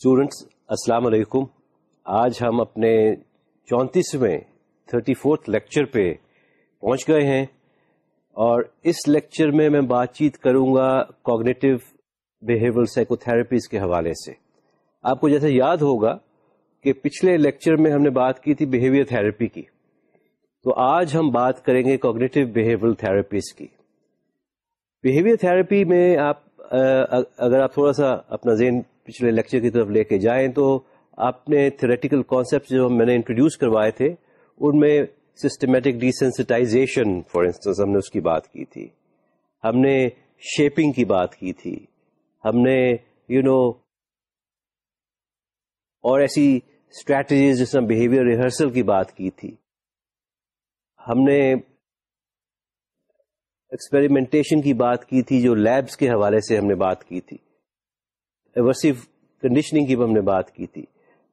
Students السلام علیکم۔ آج ہم اپنے چونتیسویں، تھرٹی فورتھ لیکچر پہ پہنچ گئے ہیں اور اس لیکچر میں میں بات چیت کروں گا کوگنیٹو بہیویئر سائیکو تھراپیز کے حوالے سے۔ آپ کو جیسے یاد ہوگا کہ پچھلے لیکچر میں ہم نے بات کی تھی بہیویئر تھراپی کی۔ تو آج ہم بات کریں گے کوگنیٹو بہیویئر تھراپیز کی۔ بہیویئر تھراپی میں آپ اگر آپ تھوڑا سا اپنا ذہن پچھلے لیکچر کی طرف لے کے جائیں تو آپ نے تھریٹیکل کانسیپٹ جو میں نے انٹروڈیوس کروائے تھے ان میں سسٹمیٹک ڈیسینسٹائزیشن فار انسٹنس ہم نے اس کی بات کی تھی۔ ہم نے شیپنگ کی بات کی تھی۔ ہم نے یو you نو know, اور ایسی اسٹریٹجیز جس میں بہیویئر ریہرسل کی بات کی تھی۔ ہم نے ایکسپیریمنٹیشن کی بات کی تھی جو لیبس کے حوالے سے ہم نے بات کی تھی۔ ایورسو کنڈیشننگ کی ہم نے بات کی تھی۔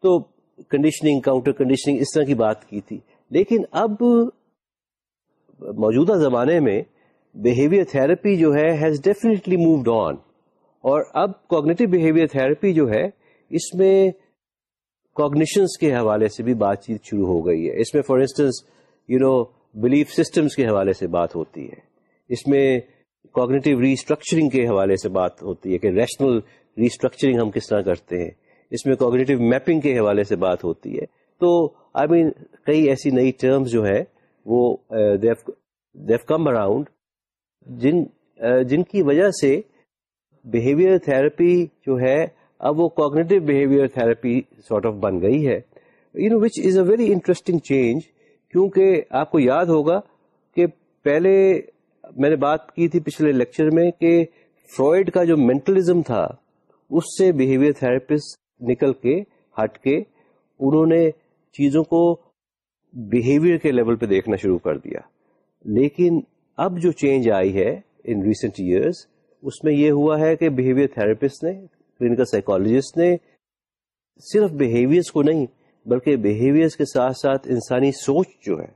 تو کنڈیشننگ کاؤنٹر کنڈیشننگ اس طرح کی بات کی تھی۔ لیکن اب موجودہ زمانے میں بہیویئر تھراپی جو ہے ہیز ڈیفینیٹلی مووڈ آن اور اب کوگنیٹو بہیویئر تھراپی جو ہے اس میں کوگنیشنس کے حوالے سے بھی بات چیت شروع ہو گئی ہے۔ اس میں for instance you know belief systems کے حوالے سے بات ہوتی ہے۔ اس میں کوگنیٹو ریسٹرکچرنگ کے حوالے سے بات ہوتی ہے کہ ریشنل ریسٹرکچرنگ ہم کس طرح کرتے ہیں؟ اس میں کوگنیٹو میپنگ کے حوالے سے بات ہوتی ہے۔ تو آئی مین کئی ایسی نئی ٹرمز جو ہے وہ دیو کم اراؤنڈ جن uh, جن کی وجہ سے بہیویئر تھراپی جو ہے، اب وہ cognitive behaviour therapy sort of بن گئی ہے۔ You know which is a very interesting change کیونکہ آپ کو یاد ہوگا کہ پہلے میں نے بات کی تھی پچھلے لیکچر میں کہ فرائڈ کا جو مینٹلزم تھا اس سے بہیویئر تھراپسٹ نکل کے، ہٹ کے انہوں نے چیزوں کو بہیویئر کے لیول پہ دیکھنا شروع کر دیا۔ لیکن اب جو چینج آئی ہے ان ریسنٹ ایئرس اس میں یہ ہوا ہے کہ بہیویئر تھراپسٹ نے کلینکل سائیکولوجسٹ نے صرف بہیویئرس کو نہیں، بلکہ بہیویئرس کے ساتھ ساتھ انسانی سوچ جو ہے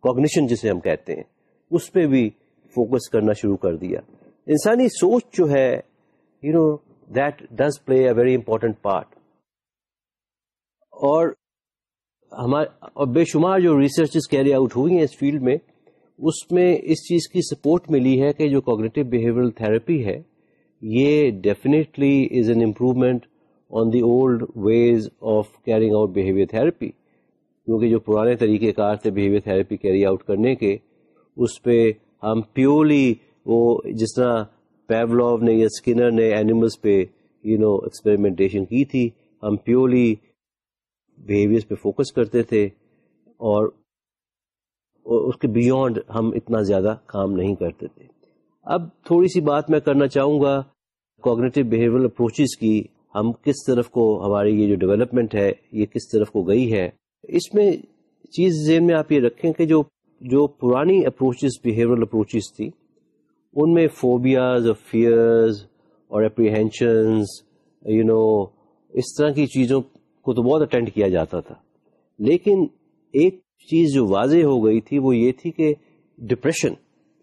کوگنیشن جسے ہم کہتے ہیں، اس پہ بھی فوکس کرنا شروع کر دیا۔ انسانی سوچ جو ہے you know that does play a very important part اور ہمارے بے شمار جو ریسرچ کیری آؤٹ ہوئی ہیں اس فیلڈ میں، اس میں اس چیز کی سپورٹ ملی ہے کہ جو کوگنیٹو بہیویئر تھراپی ہے، یہ definitely is an improvement on the old ways of carrying out behaviour therapy کیونکہ جو پرانے طریقہ کار تھے بہیویئر تھراپی کیری آؤٹ کرنے کے، اس پہ ہم پیورلی وہ جس طرح پیولو نے یا اسکنر نے اینیملس پہ یو نو ایکسپیریمنٹیشن کی تھی. ہم پیورلی بہیویئر پہ فوکس کرتے تھے اور اس کے بیونڈ ہم اتنا زیادہ کام نہیں کرتے تھے. اب تھوڑی سی بات میں کرنا چاہوں گا کوگنیٹو بہیویئر اپروچز کی. ہم کس طرف کو ہماری یہ جو ڈیولپمنٹ ہے، یہ کس طرف کو گئی ہے. اس میں چیز ذہن میں آپ یہ رکھیں کہ جو جو پرانی اپروچز بہیویئر اپروچز تھی ان میں فوبیاز اور فیئرز اور اپریہینشنز یو نو اس طرح کی چیزوں کو تو بہت اٹینڈ کیا جاتا تھا۔ لیکن ایک چیز جو واضح ہو گئی تھی وہ یہ تھی کہ depression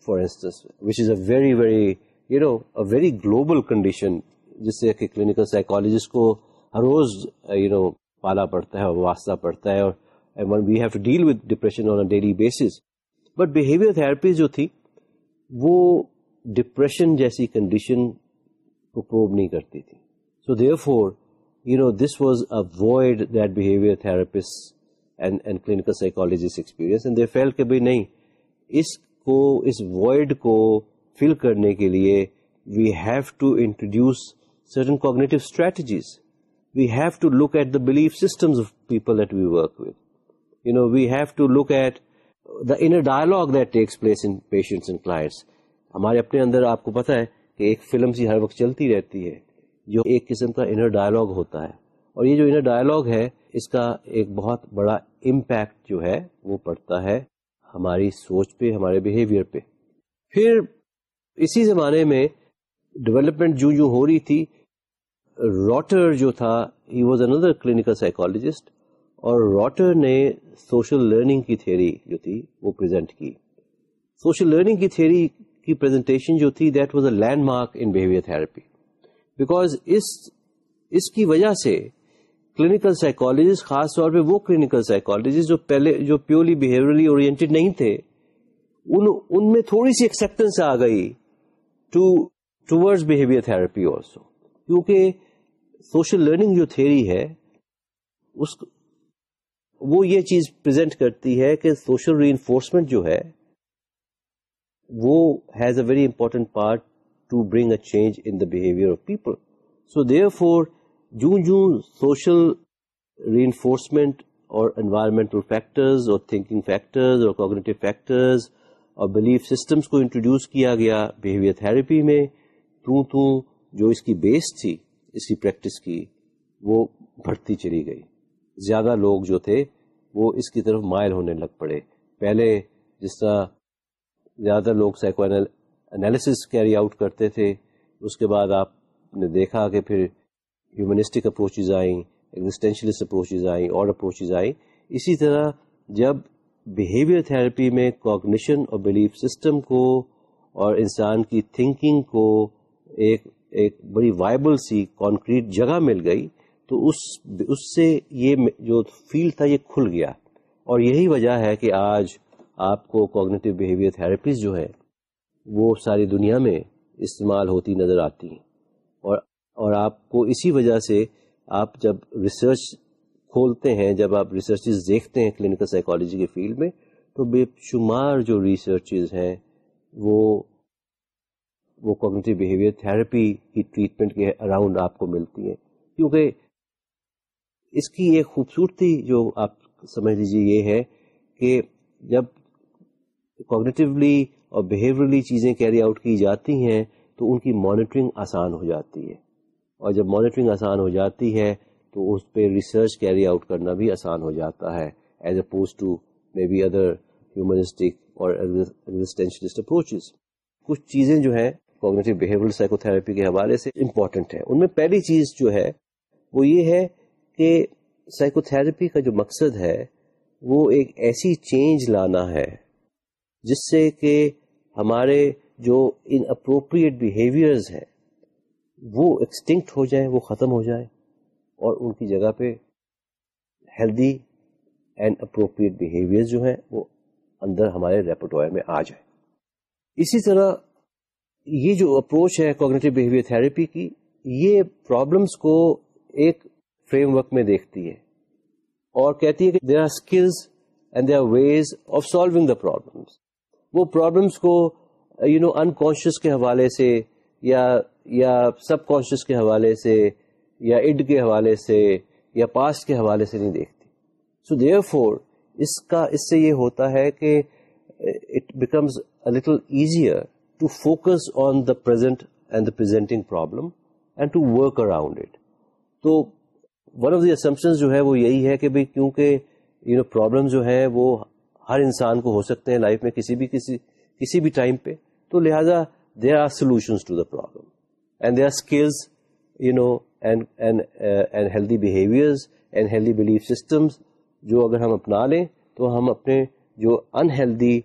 for instance which is a very very you know a very global condition جس سے کہ کلینکل سائیکالوجسٹ کو ہر روز یو نو پالا پڑتا ہے اور واسطہ پڑتا ہے اور we have to deal with depression on daily basis but behaviour therapy جو تھی وہ ڈپریشن جیسی کنڈیشن کو پروو نہیں کرتی تھی۔ So therefore you know this was avoid that behaviour therapist and clinical psychologist experience and they feel کہ بھائی نہیں اس کو اس وائڈ کو فل کرنے کے لیے we have to introduce certain cognitive strategies we have to look at the belief systems of people that we work with you know we have to look at the inner dialogue that takes place in patients and clients ہمارے اپنے اندر آپ کو پتا ہے کہ ایک film سی ہر وقت چلتی رہتی ہے، جو ایک قسم کا انر ڈائلاگ ہوتا ہے۔ اور یہ جو انر ڈائلاگ ہے، اس کا ایک بہت بڑا امپیکٹ جو ہے، وہ پڑتا ہے ہماری سوچ پہ، ہمارے بیہیویئر پہ۔ پھر اسی زمانے میں ڈیولپمنٹ جو جو ہو رہی تھی روٹر جو تھا he was another clinical psychologist اور روٹر نے سوشل لرننگ کی تھیری جو تھی، وہ پریزنٹ کی۔ سوشل لرننگ کی تھیری کی پریزنٹیشن جو تھی that was a landmark in behaviour therapy because اس اس کی وجہ سے کلینکل سائیکولوجسٹ خاص طور پہ وہ کلینکل سائیکولوجسٹ جو پہلے، جو پیورلی بہیویئرلی اورینٹیڈ نہیں تھے، ان ان میں تھوڑی سی ایکسپٹینس آ گئی to towards behaviour therapy also کیونکہ سوشل لرننگ جو تھیری ہے، اس، وہ یہ چیز پرزینٹ کرتی ہے کہ سوشل ری انفورسمنٹ جو ہے وہ has a very important part to bring a change in the behaviour of people so therefore جوں جوں سوشل ری انفورسمنٹ اور انوائرمنٹل فیکٹرز اور تھنکنگ فیکٹرز اور کوگنیٹو فیکٹرز اور بلیف سسٹمس کو انٹروڈیوس کیا گیا بہیویئر تھراپی میں تو تو جو اس کی بیس تھی، اس کی پریکٹس کی، وہ بڑھتی چلی گئی۔ زیادہ لوگ جو تھے، وہ اس کی طرف مائل ہونے لگ پڑے۔ پہلے جس طرح زیادہ تر لوگ سائیکو انالیسس کیری آؤٹ کرتے تھے۔ اس کے بعد آپ نے دیکھا کہ پھر ہیومنسٹک اپروچز آئیں ایگزٹینشلسٹ اپروچز آئیں، اور اپروچز آئیں۔ اسی طرح جب بیہیویئر تھراپی میں کوگنیشن اور بلیف سسٹم کو اور انسان کی تھنکنگ کو ایک ایک بڑی وائبل سی کانکریٹ جگہ مل گئی، تو اس اس سے یہ جو فیلڈ تھا یہ کھل گیا۔ اور یہی وجہ ہے کہ آج آپ کو کوگنیٹو بیہیویئر تھراپیز جو ہے وہ ساری دنیا میں استعمال ہوتی نظر آتی ہیں۔ اور اور آپ کو اسی وجہ سے آپ جب ریسرچ کھولتے ہیں، جب آپ ریسرچز دیکھتے ہیں کلینکل سائیکالوجی کے فیلڈ میں، تو بے شمار جو ریسرچز ہیں، وہ وہ کوگنیٹو بیہیویئر تھراپی کی ٹریٹمنٹ کے اراؤنڈ آپ کو ملتی ہیں۔ کیونکہ اس کی ایک خوبصورتی جو آپ سمجھ لیجیے یہ ہے کہ جب کوگنیٹیولی اور بیہیویئرلی چیزیں کیری آؤٹ کی جاتی ہیں تو ان کی مانیٹرنگ آسان ہو جاتی ہے۔ اور جب مانیٹرنگ آسان ہو جاتی ہے تو اس پہ ریسرچ کیری آؤٹ کرنا بھی آسان ہو جاتا ہے as opposed to maybe other humanistic اور اپروچز کچھ چیزیں جو ہیں کوگنیٹو بیہیویئر سائیکو تھراپی کے حوالے سے امپورٹنٹ ہیں۔ ان میں پہلی چیز جو ہے وہ یہ ہے کہ سائیکو تھراپی کا جو مقصد ہے وہ ایک ایسی چینج لانا ہے جس سے کہ ہمارے جو ان اپروپریٹ بیہیویئرز ہیں، وہ ایکسٹنکٹ ہو جائیں، وہ ختم ہو جائیں اور ان کی جگہ پہ ہیلدی اینڈ اپروپریٹ بیہیویئر جو ہیں، وہ اندر ہمارے ریپرٹوائر میں آ جائیں۔ اسی طرح یہ جو اپروچ ہے کوگنیٹو بہیویئر تھراپی کی، یہ پرابلمس کو ایک فریم ورک میں دیکھتی ہے اور کہتی ہے کہ there are skills and there are ways of solving the problems وہ پرابلمس کو یو نو انکانشیس کے حوالے سے یا یا سب کانشیس کے حوالے سے یا اڈ کے حوالے سے یا پاسٹ کے حوالے سے نہیں دیکھتی۔ سو دیئر فور اس کا، اس سے یہ ہوتا ہے کہ it becomes little easier to focus on the present and the presenting problem and to work around it تو ون آف دی اسمپشن جو ہے وہ یہی ہے کہ بھائی کیونکہ یو نو پرابلم جو ہے وہ ہر انسان کو ہو سکتے ہیں لائف میں کسی بھی کسی کسی بھی ٹائم پہ۔ تو لہٰذا there are solutions to the problem and they are skills you know and healthy behaviours and healthy belief systems جو اگر ہم اپنا لیں تو ہم اپنے جو انہیلدی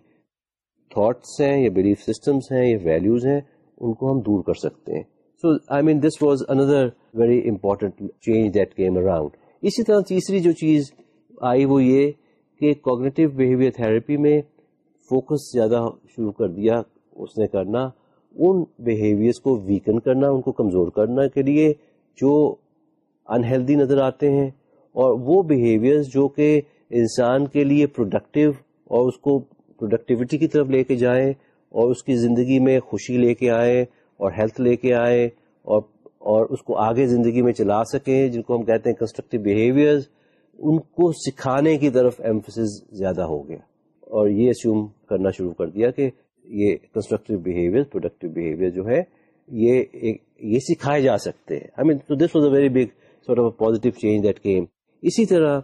تھاٹس ہیں یا بلیف سسٹمس ہیں یا ویلیوز ہیں ان کو ہم دور کر سکتے ہیں۔ So I mean this was another very important change that came around اسی طرح تیسری جو چیز آئی وہ یہ کہ کوگنیٹو بہیویئر تھراپی میں فوکس زیادہ شروع کر دیا اس نے کرنا، ان بہیویئرس کو ویکن کرنا، ان کو کمزور کرنا کے لیے جو انہیلدی نظر آتے ہیں اور وہ بہیویئرس جو کہ انسان کے لیے پروڈکٹیو اور اس کو پروڈکٹیوٹی کی طرف لے کے جائیں اور اس کی زندگی میں خوشی لے کے آئیں اور ہیلتھ لے کے آئے اور اور اس کو آگے زندگی میں چلا سکیں، جن کو ہم کہتے ہیں کنسٹرکٹیو بیہیویئر ان کو سکھانے کی طرف ایمفسس زیادہ ہو گیا۔ اور یہ اسیوم کرنا شروع کر دیا کہ یہ کنسٹرکٹیو بہیویئر پروڈکٹیو بہیویئر جو ہے، یہ یہ سکھائے جا سکتے ہیں۔ I mean this was a very big sort of positive change that came اسی طرح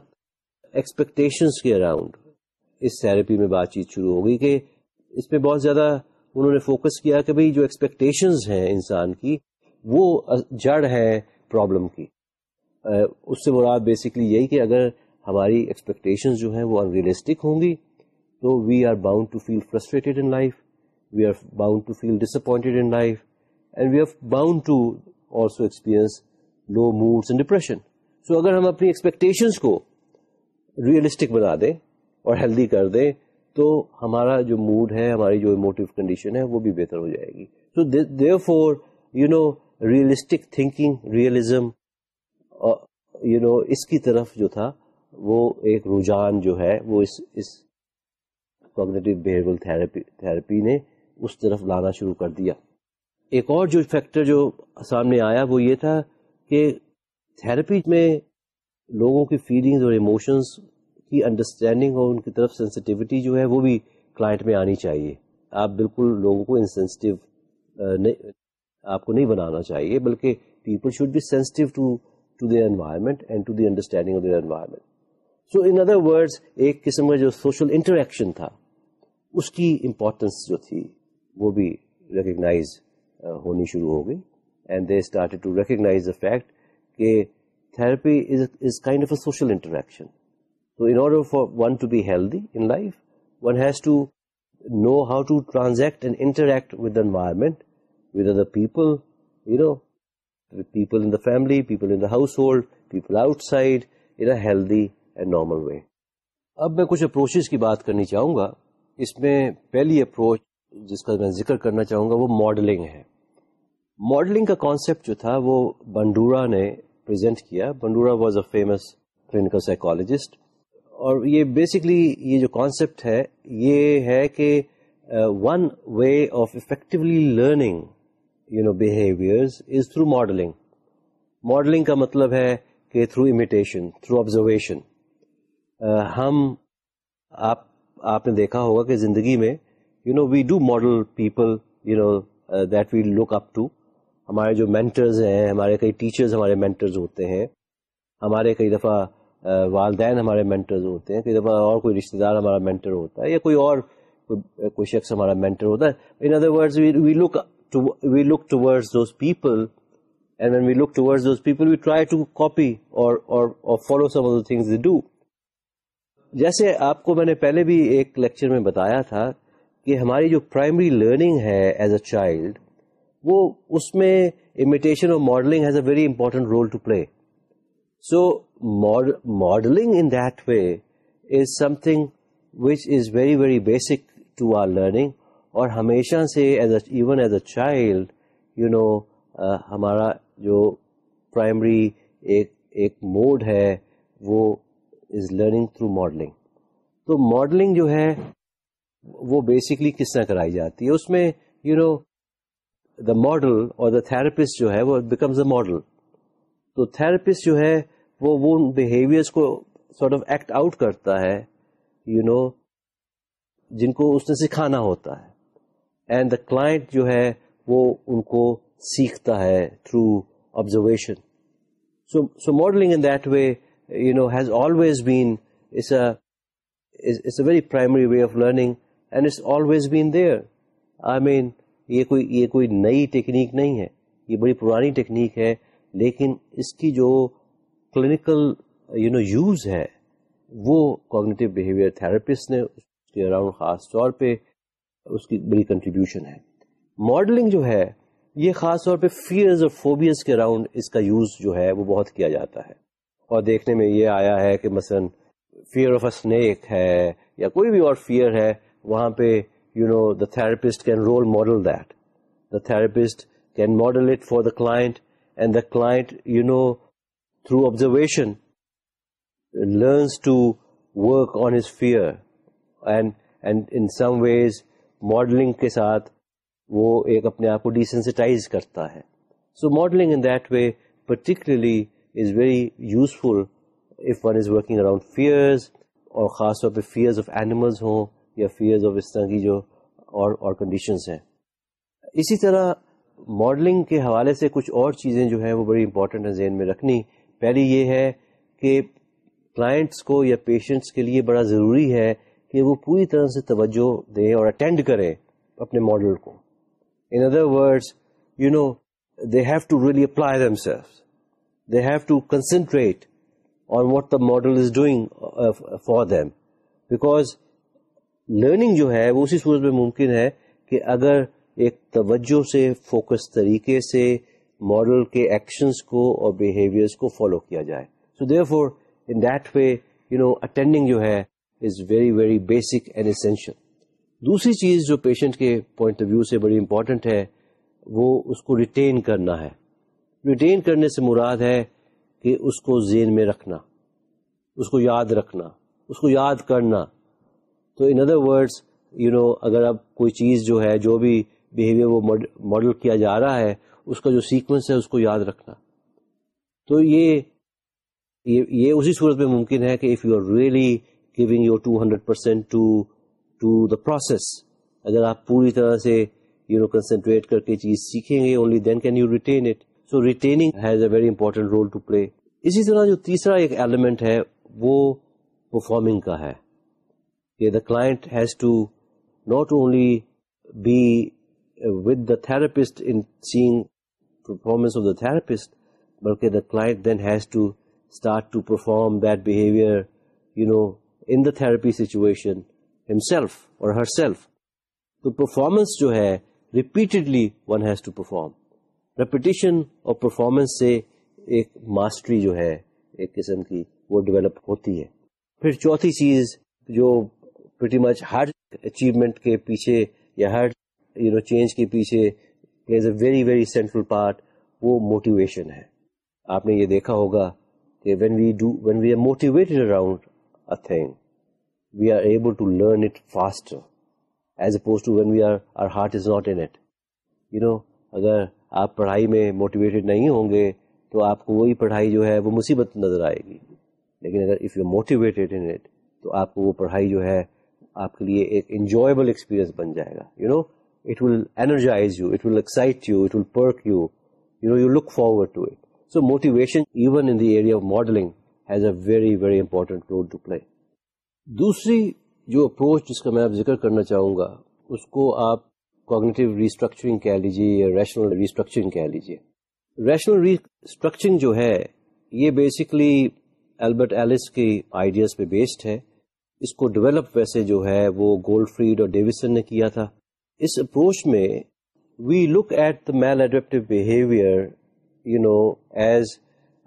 ایکسپیکٹیشنس کے اراؤنڈ اس تھراپی میں بات چیت شروع ہو گئی کہ اس پہ بہت زیادہ انہوں نے فوکس کیا کہ بھئی جو ایکسپیکٹیشنز ہیں انسان کی، وہ جڑ ہے پرابلم کی۔ اس سے مراد بیسکلی یہی کہ اگر ہماری ایکسپیکٹیشنز جو ہیں وہ ان ریئلسٹک ہوں گی، تو we are bound to feel frustrated in life we are bound to feel disappointed in life and we are bound to also experience low moods and depression so اگر ہم اپنی ایکسپیکٹیشنس کو ریئلسٹک بنا دیں اور ہیلدی کر دیں، تو ہمارا جو موڈ ہے، ہماری جو اموٹیو کنڈیشن ہے، وہ بھی بہتر ہو جائے گی. So therefore you know realistic thinking realism you know اس کی طرف جو تھا، وہ ایک رجحان جو ہے، وہ اس اس کوگنیٹو تھراپی تھراپی نے اس طرف لانا شروع کر دیا۔ ایک اور جو فیکٹر جو سامنے آیا، وہ یہ تھا کہ تھراپی میں لوگوں کی فیلنگز اور ایموشنز کی انڈرسٹینڈنگ اور ان کی طرف سینسٹیوٹی جو ہے، وہ بھی کلائنٹ میں آنی چاہیے۔ آپ بالکل لوگوں کو انسینسٹیو آپ کو نہیں بنانا چاہیے، بلکہ people should be sensitive to to their environment and to the understanding of their environment so in other words ایک قسم کا جو سوشل انٹریکشن تھا، اس کی امپورٹینس جو تھی، وہ بھی ریکگنائز ہونی شروع ہو گئی۔ And they start to recognise the fact کہ therapy is kind of a social interaction تو in order for one to be healthy in life one has to know how to transact and interact with environment with other people you know people in the family people in the household people outside in a healthy and normal way اب میں کچھ approaches کی بات کرنی چاہوں گا۔ اس میں پہلی approach جس کا میں ذکر کرنا چاہوں گا وہ ماڈلنگ ہے۔ ماڈلنگ کا کانسیپٹ جو تھا وہ بنڈورا نے پریزنٹ کیا۔ Bandura was a famous clinical psychologist اور یہ بیسکلی یہ جو کانسیپٹ ہے، یہ ہے کہ one way of effectively learning you know behaviours is through modelling modelling کا مطلب ہے کہ تھرو امیٹیشن تھرو آبزرویشن ہم، آپ آپ نے دیکھا ہوگا کہ زندگی میں you know we do model people you know that we look up to ہمارے جو مینٹرز ہیں، ہمارے کئی ٹیچرز ہمارے مینٹرز ہوتے ہیں. ہمارے کئی دفعہ uh, والدین ہمارے مینٹرز ہوتے ہیں. کئی دفعہ اور کوئی رشتے دار ہمارا مینٹر ہوتا ہے یا کوئی اور، کوئی شخص ہمارا مینٹر ہوتا ہے. In other words we look we look to those people and when we look towards those people we try to copy اور follow some of things do جیسے آپ کو میں نے پہلے بھی ایک لیکچر میں بتایا تھا کہ ہماری جو پرائمری لرننگ ہے ایز اے چائلڈ وہ اس میں امیٹیشن اور modelling has a very important role to play so modelling in that way is something which is very very basic to our learning اور ہمیشہ سے as a even as a child you know ہمارا جو primary ایک ایک mode ہے، وہ is learning through modelling تو ماڈلنگ جو ہے، وہ بیسکلی کس طرح کرائی جاتی ہے؟ اس میں یو نو دا ماڈل اور دا تھراپسٹ جو ہے، وہ بیکمز اے ماڈل تو تھراپسٹ جو ہے، وہ وہ بہیویئرس کو سارٹ آف ایکٹ آؤٹ کرتا ہے یو نو جن کو اس نے سکھانا ہوتا ہے۔ اینڈ دا کلائنٹ جو ہے وہ ان کو سیکھتا ہے through observation so so modelling in that way you know has always been it's a very primary way of learning and it's always been there I mean یہ کوئی یہ کوئی نئی ٹیکنیک نہیں ہے. یہ بڑی پرانی ٹیکنیک ہے لیکن اس کی جو کلینکل یو نو یوز ہے وہ کوگنیٹو بہیویئر تھراپسٹ نے اس کے اراؤنڈ خاص طور پہ اس کی بڑی کنٹریبیوشن ہے۔ ماڈلنگ جو ہے، یہ خاص طور پہ فیئرز اور فوبیز کے اراؤنڈ اس کا یوز جو ہے، وہ بہت کیا جاتا ہے۔ اور دیکھنے میں یہ آیا ہے کہ مثلا فیئر آف اے اسنیک ہے یا کوئی بھی اور فیئر ہے، وہاں پہ you know the therapist can role model that the therapist can model it for the client and the client you know through observation learns to work on his fear and and in some ways modelling کے ساتھ وہ ایک اپنے آپ کو desensitise کرتا ہے۔ So modelling in that way particularly is very useful if one is working around fears اور خاص طور پہ فیئرز آف اینیملز ہوں یا فیئرز آف اس طرح کی جو اور اور کنڈیشنز ہیں۔ اسی طرح ماڈلنگ کے حوالے سے کچھ اور چیزیں جو ہیں وہ بڑی امپورٹنٹ ہیں ذہن میں رکھنی۔ پہلی یہ ہے کہ کلائنٹس کو یا پیشنٹس کے لیے بڑا ضروری ہے کہ وہ پوری طرح سے توجہ دیں اور اٹینڈ کریں اپنے ماڈل کو. In other words you know they have to really apply them self they have to concentrate on what the model is doing for them because learning جو ہے، وہ اسی صورت میں ممکن ہے کہ اگر ایک توجہ سے فوکس طریقے سے ماڈل کے ایکشنس کو اور بیہیویئرس کو فالو کیا جائے. So therefore in that way you know attending جو ہے is very very basic and essential دوسری چیز جو پیشنٹ کے پوائنٹ آف ویو سے بڑی امپورٹنٹ ہے، وہ اس کو ریٹین کرنا ہے۔ ریٹین کرنے سے مراد ہے کہ اس کو ذہن میں رکھنا، اس کو یاد رکھنا، اس کو یاد کرنا۔ تو in other words you know اگر اب کوئی چیز جو ہے، جو بھی بیہیویئر وہ ماڈل کیا جا رہا ہے، اس کا جو سیکوینس ہے، اس کو یاد رکھنا۔ تو یہ یہ اسی صورت میں ممکن ہے کہ if you are really giving your two hundred percent to to the process اگر آپ پوری طرح سے یو نو کنسنٹریٹ کر کے چیز سیکھیں گے only then can you retain it so retaining has a very important role to play اسی طرح جو تیسرا ایک ایلیمنٹ ہے، وہ پرفارمنگ کا ہے. کہ the client has to not only be with the therapist in seeing performance of the therapist بلکہ the client then has to start to perform that behaviour you know in the therapy situation himself اور her self تو performance جو ہے repeatedly one has to perform repetition اور performance سے ایک mastery جو ہے، ایک قسم کی وہ ڈیولپ ہوتی ہے. پھر چوتھی چیز جو پریٹی مچ ہر اچیومنٹ کے پیچھے یا ہر یو نو چینج کے پیچھے is a very very central part وہ موٹیویشن ہے. آپ نے یہ دیکھا ہوگا کہ when we do when we are motivated around a thing we are able to learn it fast as opposed to when we are our heart is not in it you know اگر آپ پڑھائی میں motivated نہیں ہوں گے، تو آپ کو وہی پڑھائی جو ہے وہ مصیبت نظر آئے گی. لیکن اگر if you motivated in it تو آپ کو وہ پڑھائی جو ہے آپ کے لیے ایک انجوائبل ایکسپیرئنس بن جائے گا. You know it will energise you it will excite you it will perk you you know you look forward to it so motivation even in the area of modelling has a very very important role to play دوسری جو approach جس کا میں آپ ذکر کرنا چاہوں گا، اس کو آپ کوگنیٹو ریسٹرکچرنگ کہہ لیجیے یا ریشنل ریسٹرکچرنگ کہہ لیجیے ریشنل ریسٹرکچرنگ جو ہے، یہ بیسکلی البرٹ ایلس کی آئیڈیاز پہ بیسڈ ہے۔ اس کو ڈیولپ ویسے جو ہے، وہ گولڈ فریڈ اور ڈیویسن نے کیا تھا۔ اس اپروچ میں we look at the maladaptive behaviour you know as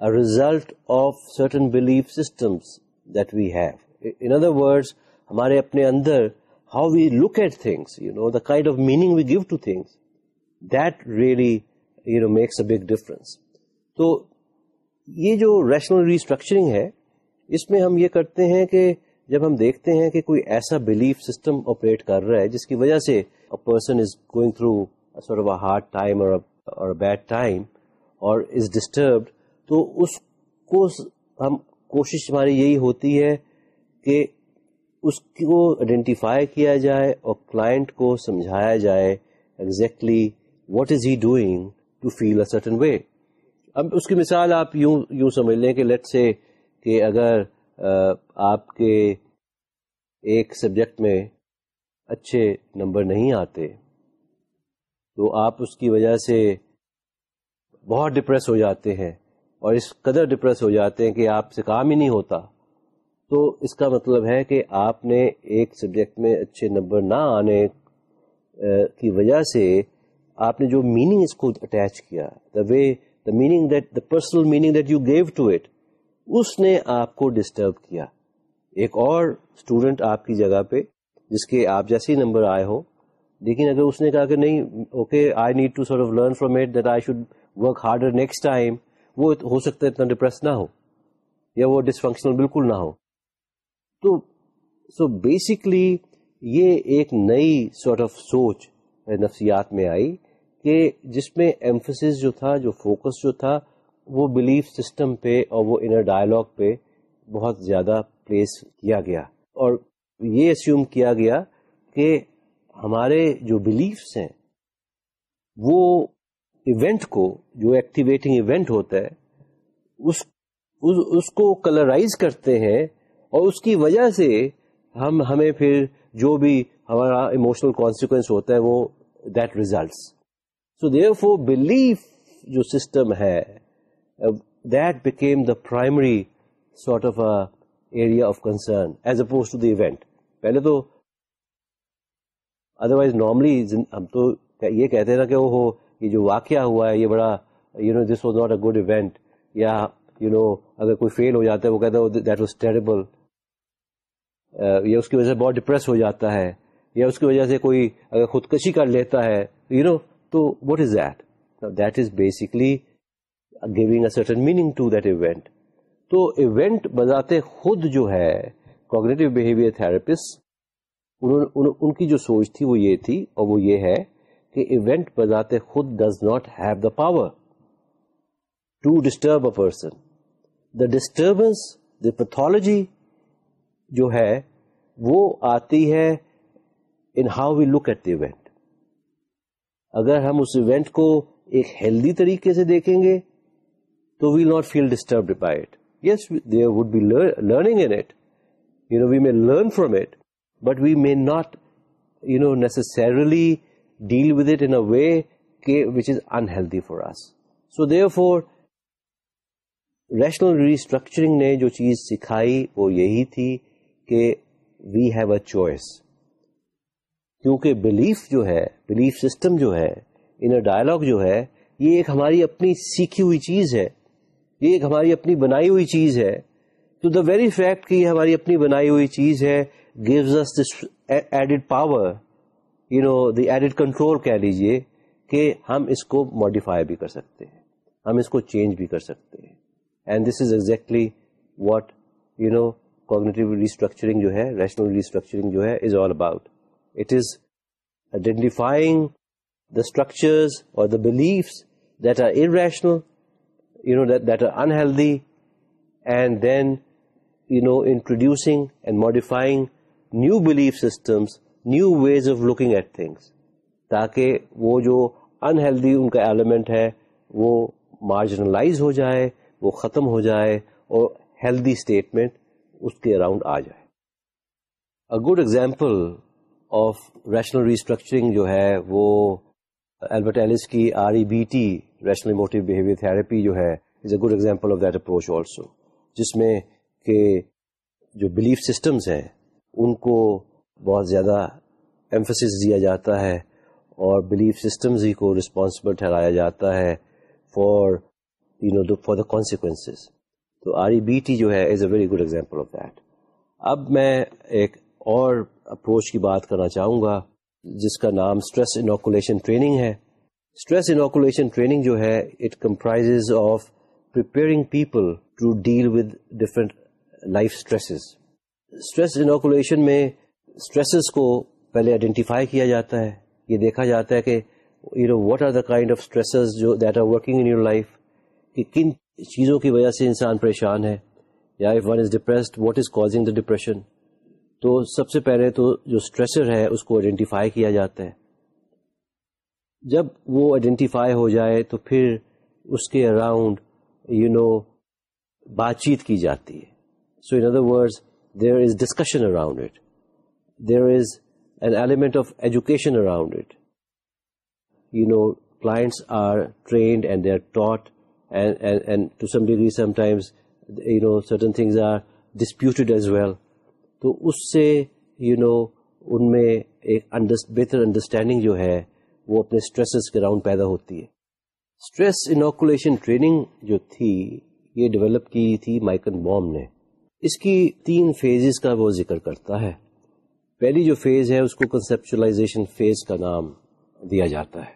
result of certain belief systems that we have in other words ہمارے اپنے اندر how we look at things you know the kind of meaning we give to things that really you know makes a big difference تو یہ جو rational restructuring ہے، اس میں ہم یہ کرتے ہیں کہ جب ہم دیکھتے ہیں کہ کوئی ایسا بلیف سسٹم آپریٹ کر رہا ہے جس کی وجہ سے person is going through hard time اور بیڈ ٹائم اور از ڈسٹربڈ تو اس کو ہم کوشش ہماری یہی ہوتی ہے کہ اس کو آئیڈینٹیفائی کیا جائے اور کلائنٹ کو سمجھایا جائے exactly what is he doing to feel a certain way اب اس کی مثال آپ یوں یوں سمجھ لیں کہ لیٹ سے کہ اگر آپ کے ایک سبجیکٹ میں اچھے نمبر نہیں آتے تو آپ اس کی وجہ سے بہت ڈپریس ہو جاتے ہیں اور اس قدر ڈپریس ہو جاتے ہیں کہ آپ سے کام ہی نہیں ہوتا۔ تو اس کا مطلب ہے کہ آپ نے ایک سبجیکٹ میں اچھے نمبر نہ آنے کی وجہ سے آپ نے جو میننگ اس کو اٹیچ کیا the way the meaning that the personal meaning that you give to it اس نے آپ کو ڈسٹرب کیا۔ ایک اور اسٹوڈنٹ آپ کی جگہ پہ، جس کے آپ جیسے ہی نمبر آئے ہو لیکن اگر اس نے کہا کہ نہیں okay I need to sort of learn from it that I should work harder next time وہ ہو سکتا ہے اتنا ڈپریس نہ ہو یا وہ ڈسفنکشنل بالکل نہ ہو۔ تو سو بیسکلی یہ ایک نئی سارٹ آف سوچ نفسیات میں آئی کہ جس میں ایمفسس جو تھا، جو فوکس جو تھا، وہ بلیف سسٹم پہ اور وہ انر ڈائلاگ پہ بہت زیادہ پلیس کیا گیا۔ اور یہ اسیوم کیا گیا کہ ہمارے جو بلیفس ہیں، وہ ایونٹ کو جو ایکٹیویٹنگ ایونٹ ہوتا ہے، اس اس کو کلرائز کرتے ہیں اور اس کی وجہ سے ہم، ہمیں پھر جو بھی ہمارا اموشنل کانسیکوینس ہوتا ہے وہ that results so therefore belief جو سسٹم ہے that became the primary sort of area of concern as opposed to the event پہلے تو ادر وائز نارملی ہم تو یہ کہتے ہیں نا کہ وہ یہ جو واقعہ ہوا ہے، یہ بڑا you know this was not a good event یا یو نو اگر کوئی فیل ہو جاتا ہے، وہ کہتا ہے دیٹ واز ٹیریبل یا اس کی وجہ سے بہت ڈپریس ہو جاتا ہے، یا اس کی وجہ سے کوئی اگر خودکشی کر لیتا ہے یو نو تو what is that that is basically giving a certain meaning to that event تو ایونٹ بذات خود جو ہے کوگنیٹو بہیویئر تھراپسٹ ان کی جو سوچ تھی وہ یہ تھی، اور وہ یہ ہے کہ ایونٹ بذات خود does not have the power to disturb a person the disturbance the pathology جو ہے، وہ آتی ہے in how we look at the event اگر ہم اس ایونٹ کو ایک ہیلدی طریقے سے دیکھیں گے تو we'll not feel disturb by it yes there would be learning in it you know we may learn from it but we may not you know necessarily deal with it in way which is unhealthy for us so therefore rational restructuring نے جو چیز سکھائی وہ یہی تھی کہ we have a choice کیونکہ belief جو ہے بلیف سسٹم جو ہے ان ڈائلگ جو ہے، یہ ایک ہماری اپنی سیکھی ہوئی چیز ہے. یہ ایک ہماری اپنی بنائی ہوئی چیز ہے. تو دا ویری فیکٹ کہ یہ ہماری اپنی بنائی ہوئی چیز ہے gives us this added power you know the added control کہہ لیجیے کہ ہم اس کو ماڈیفائی بھی کر سکتے ہیں، ہم اس کو چینج بھی کر سکتے ہیں۔ And this is exactly what you know cognitive restructuring جو ہے ریشنل ریسٹرکچرنگ جو ہے is all about it is identifying the structures اور the beliefs that are rational you know that are unhealthy and then you know introducing and modifying new belief systems new ways of looking at things تاکہ وہ جو unhealthy ان کا element ہے، وہ marginalise ہو جائے، وہ ختم ہو جائے اور ہیلدی اسٹیٹمنٹ اس کے اراؤنڈ آ جائے۔ A good example of rational restructuring جو ہے، وہ البرٹ ایلس کی R E B T rational emotive behaviour therapy جو ہے is a good example of that approach also جس میں کہ جو بلیف سسٹمز ہیں، ان کو بہت زیادہ ایمفسس دیا جاتا ہے اور بلیف سسٹمز ہی کو رسپانسبل ٹھہرایا جاتا ہے for you know for the consequence تو آر ای بی ٹی جو ہے is a very good example of that اب میں ایک اور اپروچ کی بات کرنا چاہوں گا جس کا نام اسٹریس انوکولیشن ٹریننگ ہے. اسٹریس انوکولیشن ٹریننگ جو ہے it comprise of preparing people to deal with different life stresses. Stress inoculation میں اسٹریسز کو پہلے آئیڈینٹیفائی کیا جاتا ہے، یہ دیکھا جاتا ہے کہ you know what are the kind of stresses جو that are working in your life کہ کن چیزوں کی وجہ سے انسان پریشان ہے، یا if one is depressed what is causing the depression تو سب سے پہلے تو جو اسٹریسر ہے، اس کو آئیڈینٹیفائی کیا جاتا ہے۔ جب وہ آئیڈینٹیفائی ہو جائے، تو پھر اس کے اراؤنڈ یو نو بات چیت کی جاتی ہے۔ So in other word there is discussion around it there is an element of education around it you know clients are trained and they are taught to some degree sometimes you know certain things are disputed as well تو اس سے you know ان میں ایک بہتر understanding جو ہے وہ اپنے اسٹریسز کے راؤنڈ پیدا ہوتی ہے۔ اسٹریس انوکولیشن ٹریننگ جو تھی، یہ ڈیولپ کی تھی مائکن بوم نے۔ اس کی تین فیزز کا وہ ذکر کرتا ہے۔ پہلی جو فیز ہے، اس کو کنسپچلائزیشن فیز کا نام دیا جاتا ہے۔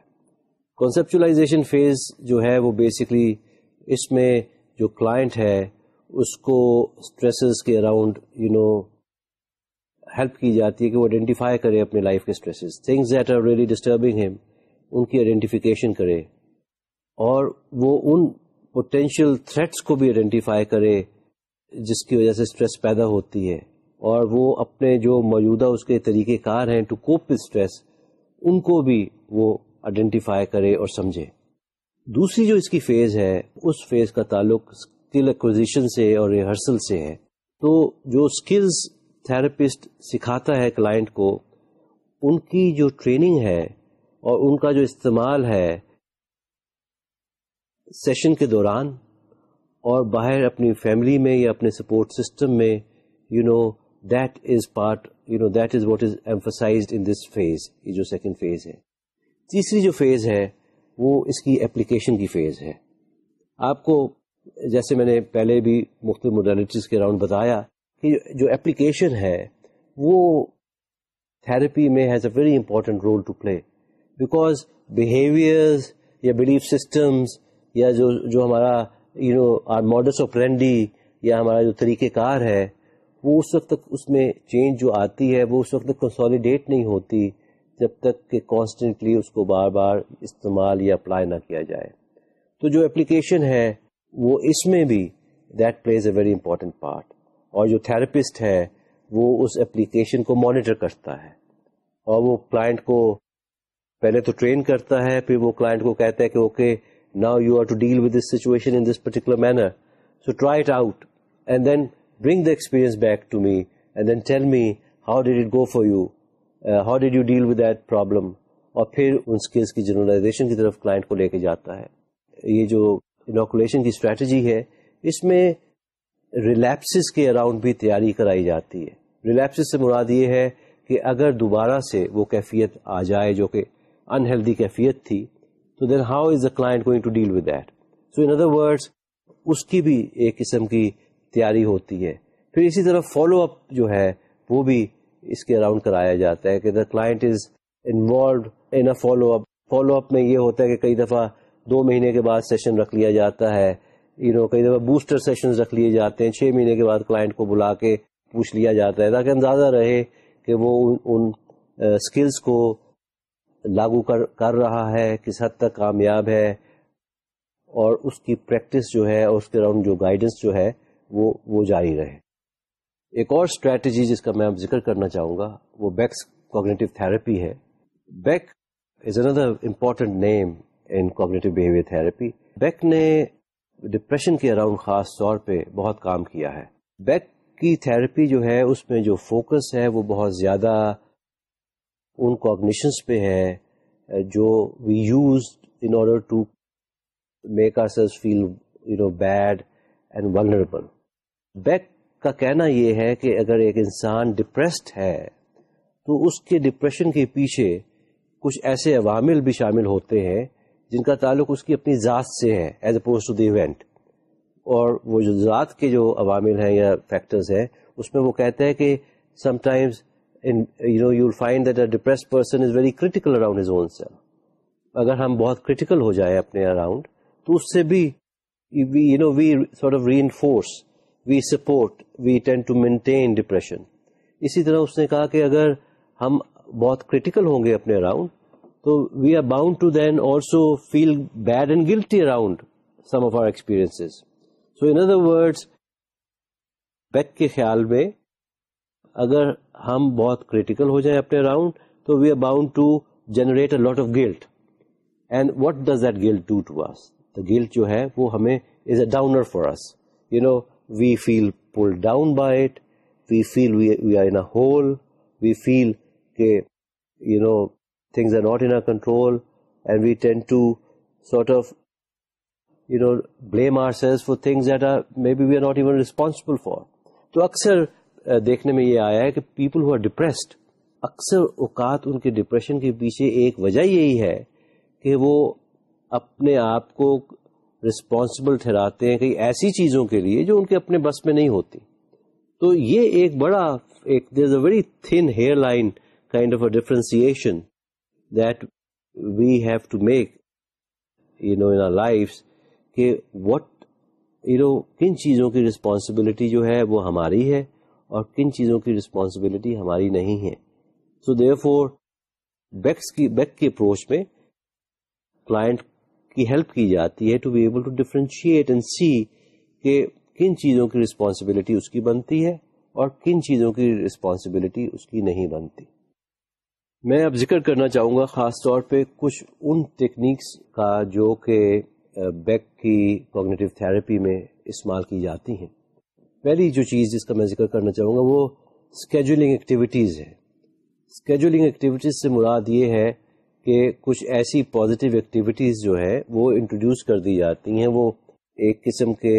کنسپچلائزیشن فیز جو ہے، وہ بیسکلی اس میں جو کلائنٹ ہے، اس کو اسٹریسز کے اراؤنڈ یو نو ہیلپ کی جاتی ہے کہ وہ آئیڈینٹیفائی کرے اپنے لائف کے stresses things that are really disturbing ہم ان کی آئیڈینٹیفیکیشن کرے۔ اور وہ ان پوٹینشیل تھریٹس کو بھی آئیڈینٹیفائی کرے، جس کی وجہ سے اسٹریس پیدا ہوتی ہے۔ اور وہ اپنے جو موجودہ اس کے طریقہ کار ہیں ٹو کوپ اسٹریس ان کو بھی وہ آئیڈینٹیفائی کرے اور سمجھے۔ دوسری جو اس کی فیز ہے، اس فیز کا تعلق اسکل ایکوزیشن سے اور ریہرسل سے ہے۔ تو جو اسکلز تھراپسٹ سکھاتا ہے کلائنٹ کو، ان کی جو ٹریننگ ہے اور ان کا جو استعمال ہے سیشن کے دوران اور باہر اپنی فیملی میں یا اپنے سپورٹ سسٹم میں you know that is part you know that is what is emphasised in this phase یہ جو سیکنڈ فیز ہے۔ تیسری جو فیز ہے، وہ اس کی اپلیکیشن کی فیز ہے۔ آپ کو جیسے میں نے پہلے بھی مختلف موڈیلٹیز کے راؤنڈ بتایا کہ جو اپلیکیشن ہے، وہ تھراپی میں has a very important role to play because behaviours یا بلیف سسٹمز یا جو جو ہمارا یو نو آر ماڈرس آف رینڈی یا ہمارا جو طریقہ کار ہے وہ اس وقت تک اس میں چینج جو آتی ہے، وہ اس وقت تک کنسالیڈیٹ نہیں ہوتی جب تک کہ کانسٹنٹلی اس کو بار بار استعمال یا اپلائی نہ کیا جائے۔ تو جو اپلیکیشن ہے، وہ اس میں بھی that plays a very important part اور جو تھراپسٹ ہے، وہ اس اپلیکیشن کو مانیٹر کرتا ہے۔ اور وہ کلائنٹ کو پہلے تو ٹرین کرتا ہے، پھر وہ کلائنٹ کو کہتا ہے کہ okay now you are to deal with this situation in this particular manner so try it out and then bring the experience back to me and then tell me how did it go for you how did you deal with that problem اور پھر ان skills کی generalisation کی طرف client کو لے کے جاتا ہے. یہ جو انوکولیشن کی اسٹریٹجی ہے، اس میں ریلیپسز کے اراؤنڈ بھی تیاری کرائی جاتی ہے. ریلیپسز سے مراد یہ ہے کہ اگر دوبارہ سے وہ کیفیت آ جائے جو کہ انہیلدی کیفیت تھی، تو then how is the client going to deal with that so in other words اس کی بھی ایک قسم کی تیاری ہوتی ہے۔ پھر اسی طرح فالو اپ جو ہے، وہ بھی اس کے اراؤنڈ کرایا جاتا ہے کہ the client is involved in follow up follow up میں یہ ہوتا ہے کہ کئی دفعہ دو مہینے کے بعد سیشن رکھ لیا جاتا ہے۔ یو نو کئی دفعہ بوسٹر سیشن رکھ لیے جاتے ہیں۔ چھ مہینے کے بعد کلائنٹ کو بلا کے پوچھ لیا جاتا ہے تاکہ اندازہ رہے کہ وہ ان اسکلس کو لاگو کر کر رہا ہے، کس حد تک کامیاب ہے۔ اور اس کی پریکٹس جو ہے، اور اس کے اراؤنڈ جو گائیڈنس جو ہے وہ وہ جاری رہے۔ ایک اور اسٹریٹجی جس کا میں اب ذکر کرنا چاہوں گا، وہ بیکس کوگنیٹو تھراپی ہے۔ Beck is another important name in cognitive behaviour therapy Beck نے ڈپریشن کے اراؤنڈ خاص طور پہ بہت کام کیا ہے۔ بیک کی تھراپی جو ہے، اس میں جو فوکس ہے، وہ بہت زیادہ ان کوگنیشنس پہ ہے، جو we use in order to make ourselves feel you know bad and vulnerable Beck کا کہنا یہ ہے کہ اگر ایک انسان ڈپریسڈ ہے، تو اس کے ڈپریشن کے پیچھے کچھ ایسے عوامل بھی شامل ہوتے ہیں جن کا تعلق اس کی اپنی ذات سے ہے as opposed to the event اور وہ جو ذات کے جو عوامل ہیں یا فیکٹرز ہیں، اس میں وہ کہتا ہے کہ sometimes you know you find that a depressed person is very critical around his own self اگر ہم بہت کریٹیکل ہو جائیں اپنے اراؤنڈ تو اس سے بھی you know we sort of reinforce we support we tend to maintain depression اسی طرح اس نے کہا کہ اگر ہم بہت کریٹیکل ہوں گے اپنے اراؤنڈ تو we are bound to then also feel bad and guilty around some of our experience so in other words Beck کے خیال میں اگر ہم بہت کریٹیکل ہو جائیں اپنے اراؤنڈ تو we are bound to generate a lot of guilt and what does that guilt do to us the guilt جو ہے وہ ہمیں is a downer for us you know we feel pull down by it we feel we are in hole we feel کہ you know things are not in control and we tend to sort of you know blame ourselves for things that are may be we are not even responsible for تو اکثر دیکھنے میں یہ آیا ہے کہ people who are depressed اکثر اوقات ان کے ڈپریشن کے پیچھے ایک وجہ یہی ہے کہ وہ اپنے آپ کو رسپانسبل ٹھہراتے ہیں کئی ایسی چیزوں کے لیے جو ان کے اپنے بس میں نہیں ہوتی۔ تو یہ ایک بڑا، ایک there a very thin hair line kind of a differentiation that we have to make you know in life کہ وٹ یو نو کن چیزوں کی رسپانسبلٹی جو ہے وہ ہماری ہے اور کن چیزوں کی رسپانسبلٹی ہماری نہیں ہے۔ سو دیو فور بیکس کی بیک کی اپروچ میں کلائنٹ کی ہیلپ کی جاتی ہے to be able to differentiate and see کہ کن چیزوں کی رسپانسبلٹی اس کی بنتی ہے اور کن چیزوں کی رسپانسبلٹی اس کی نہیں بنتی۔ میں اب ذکر کرنا چاہوں گا خاص طور پہ کچھ ان ٹیکنیکس کا جو کہ بیک کی کوگنیٹو تھراپی میں استعمال کی جاتی ہیں۔ پہلی جو چیز جس کا میں ذکر کرنا چاہوں گا وہ اسکیجولنگ ایکٹیویٹیز ہے۔ اسکیجولنگ ایکٹیویٹیز سے مراد یہ ہے کہ کچھ ایسی پازیٹیو ایکٹیویٹیز جو ہے وہ انٹروڈیوس کر دی جاتی ہیں، وہ ایک قسم کے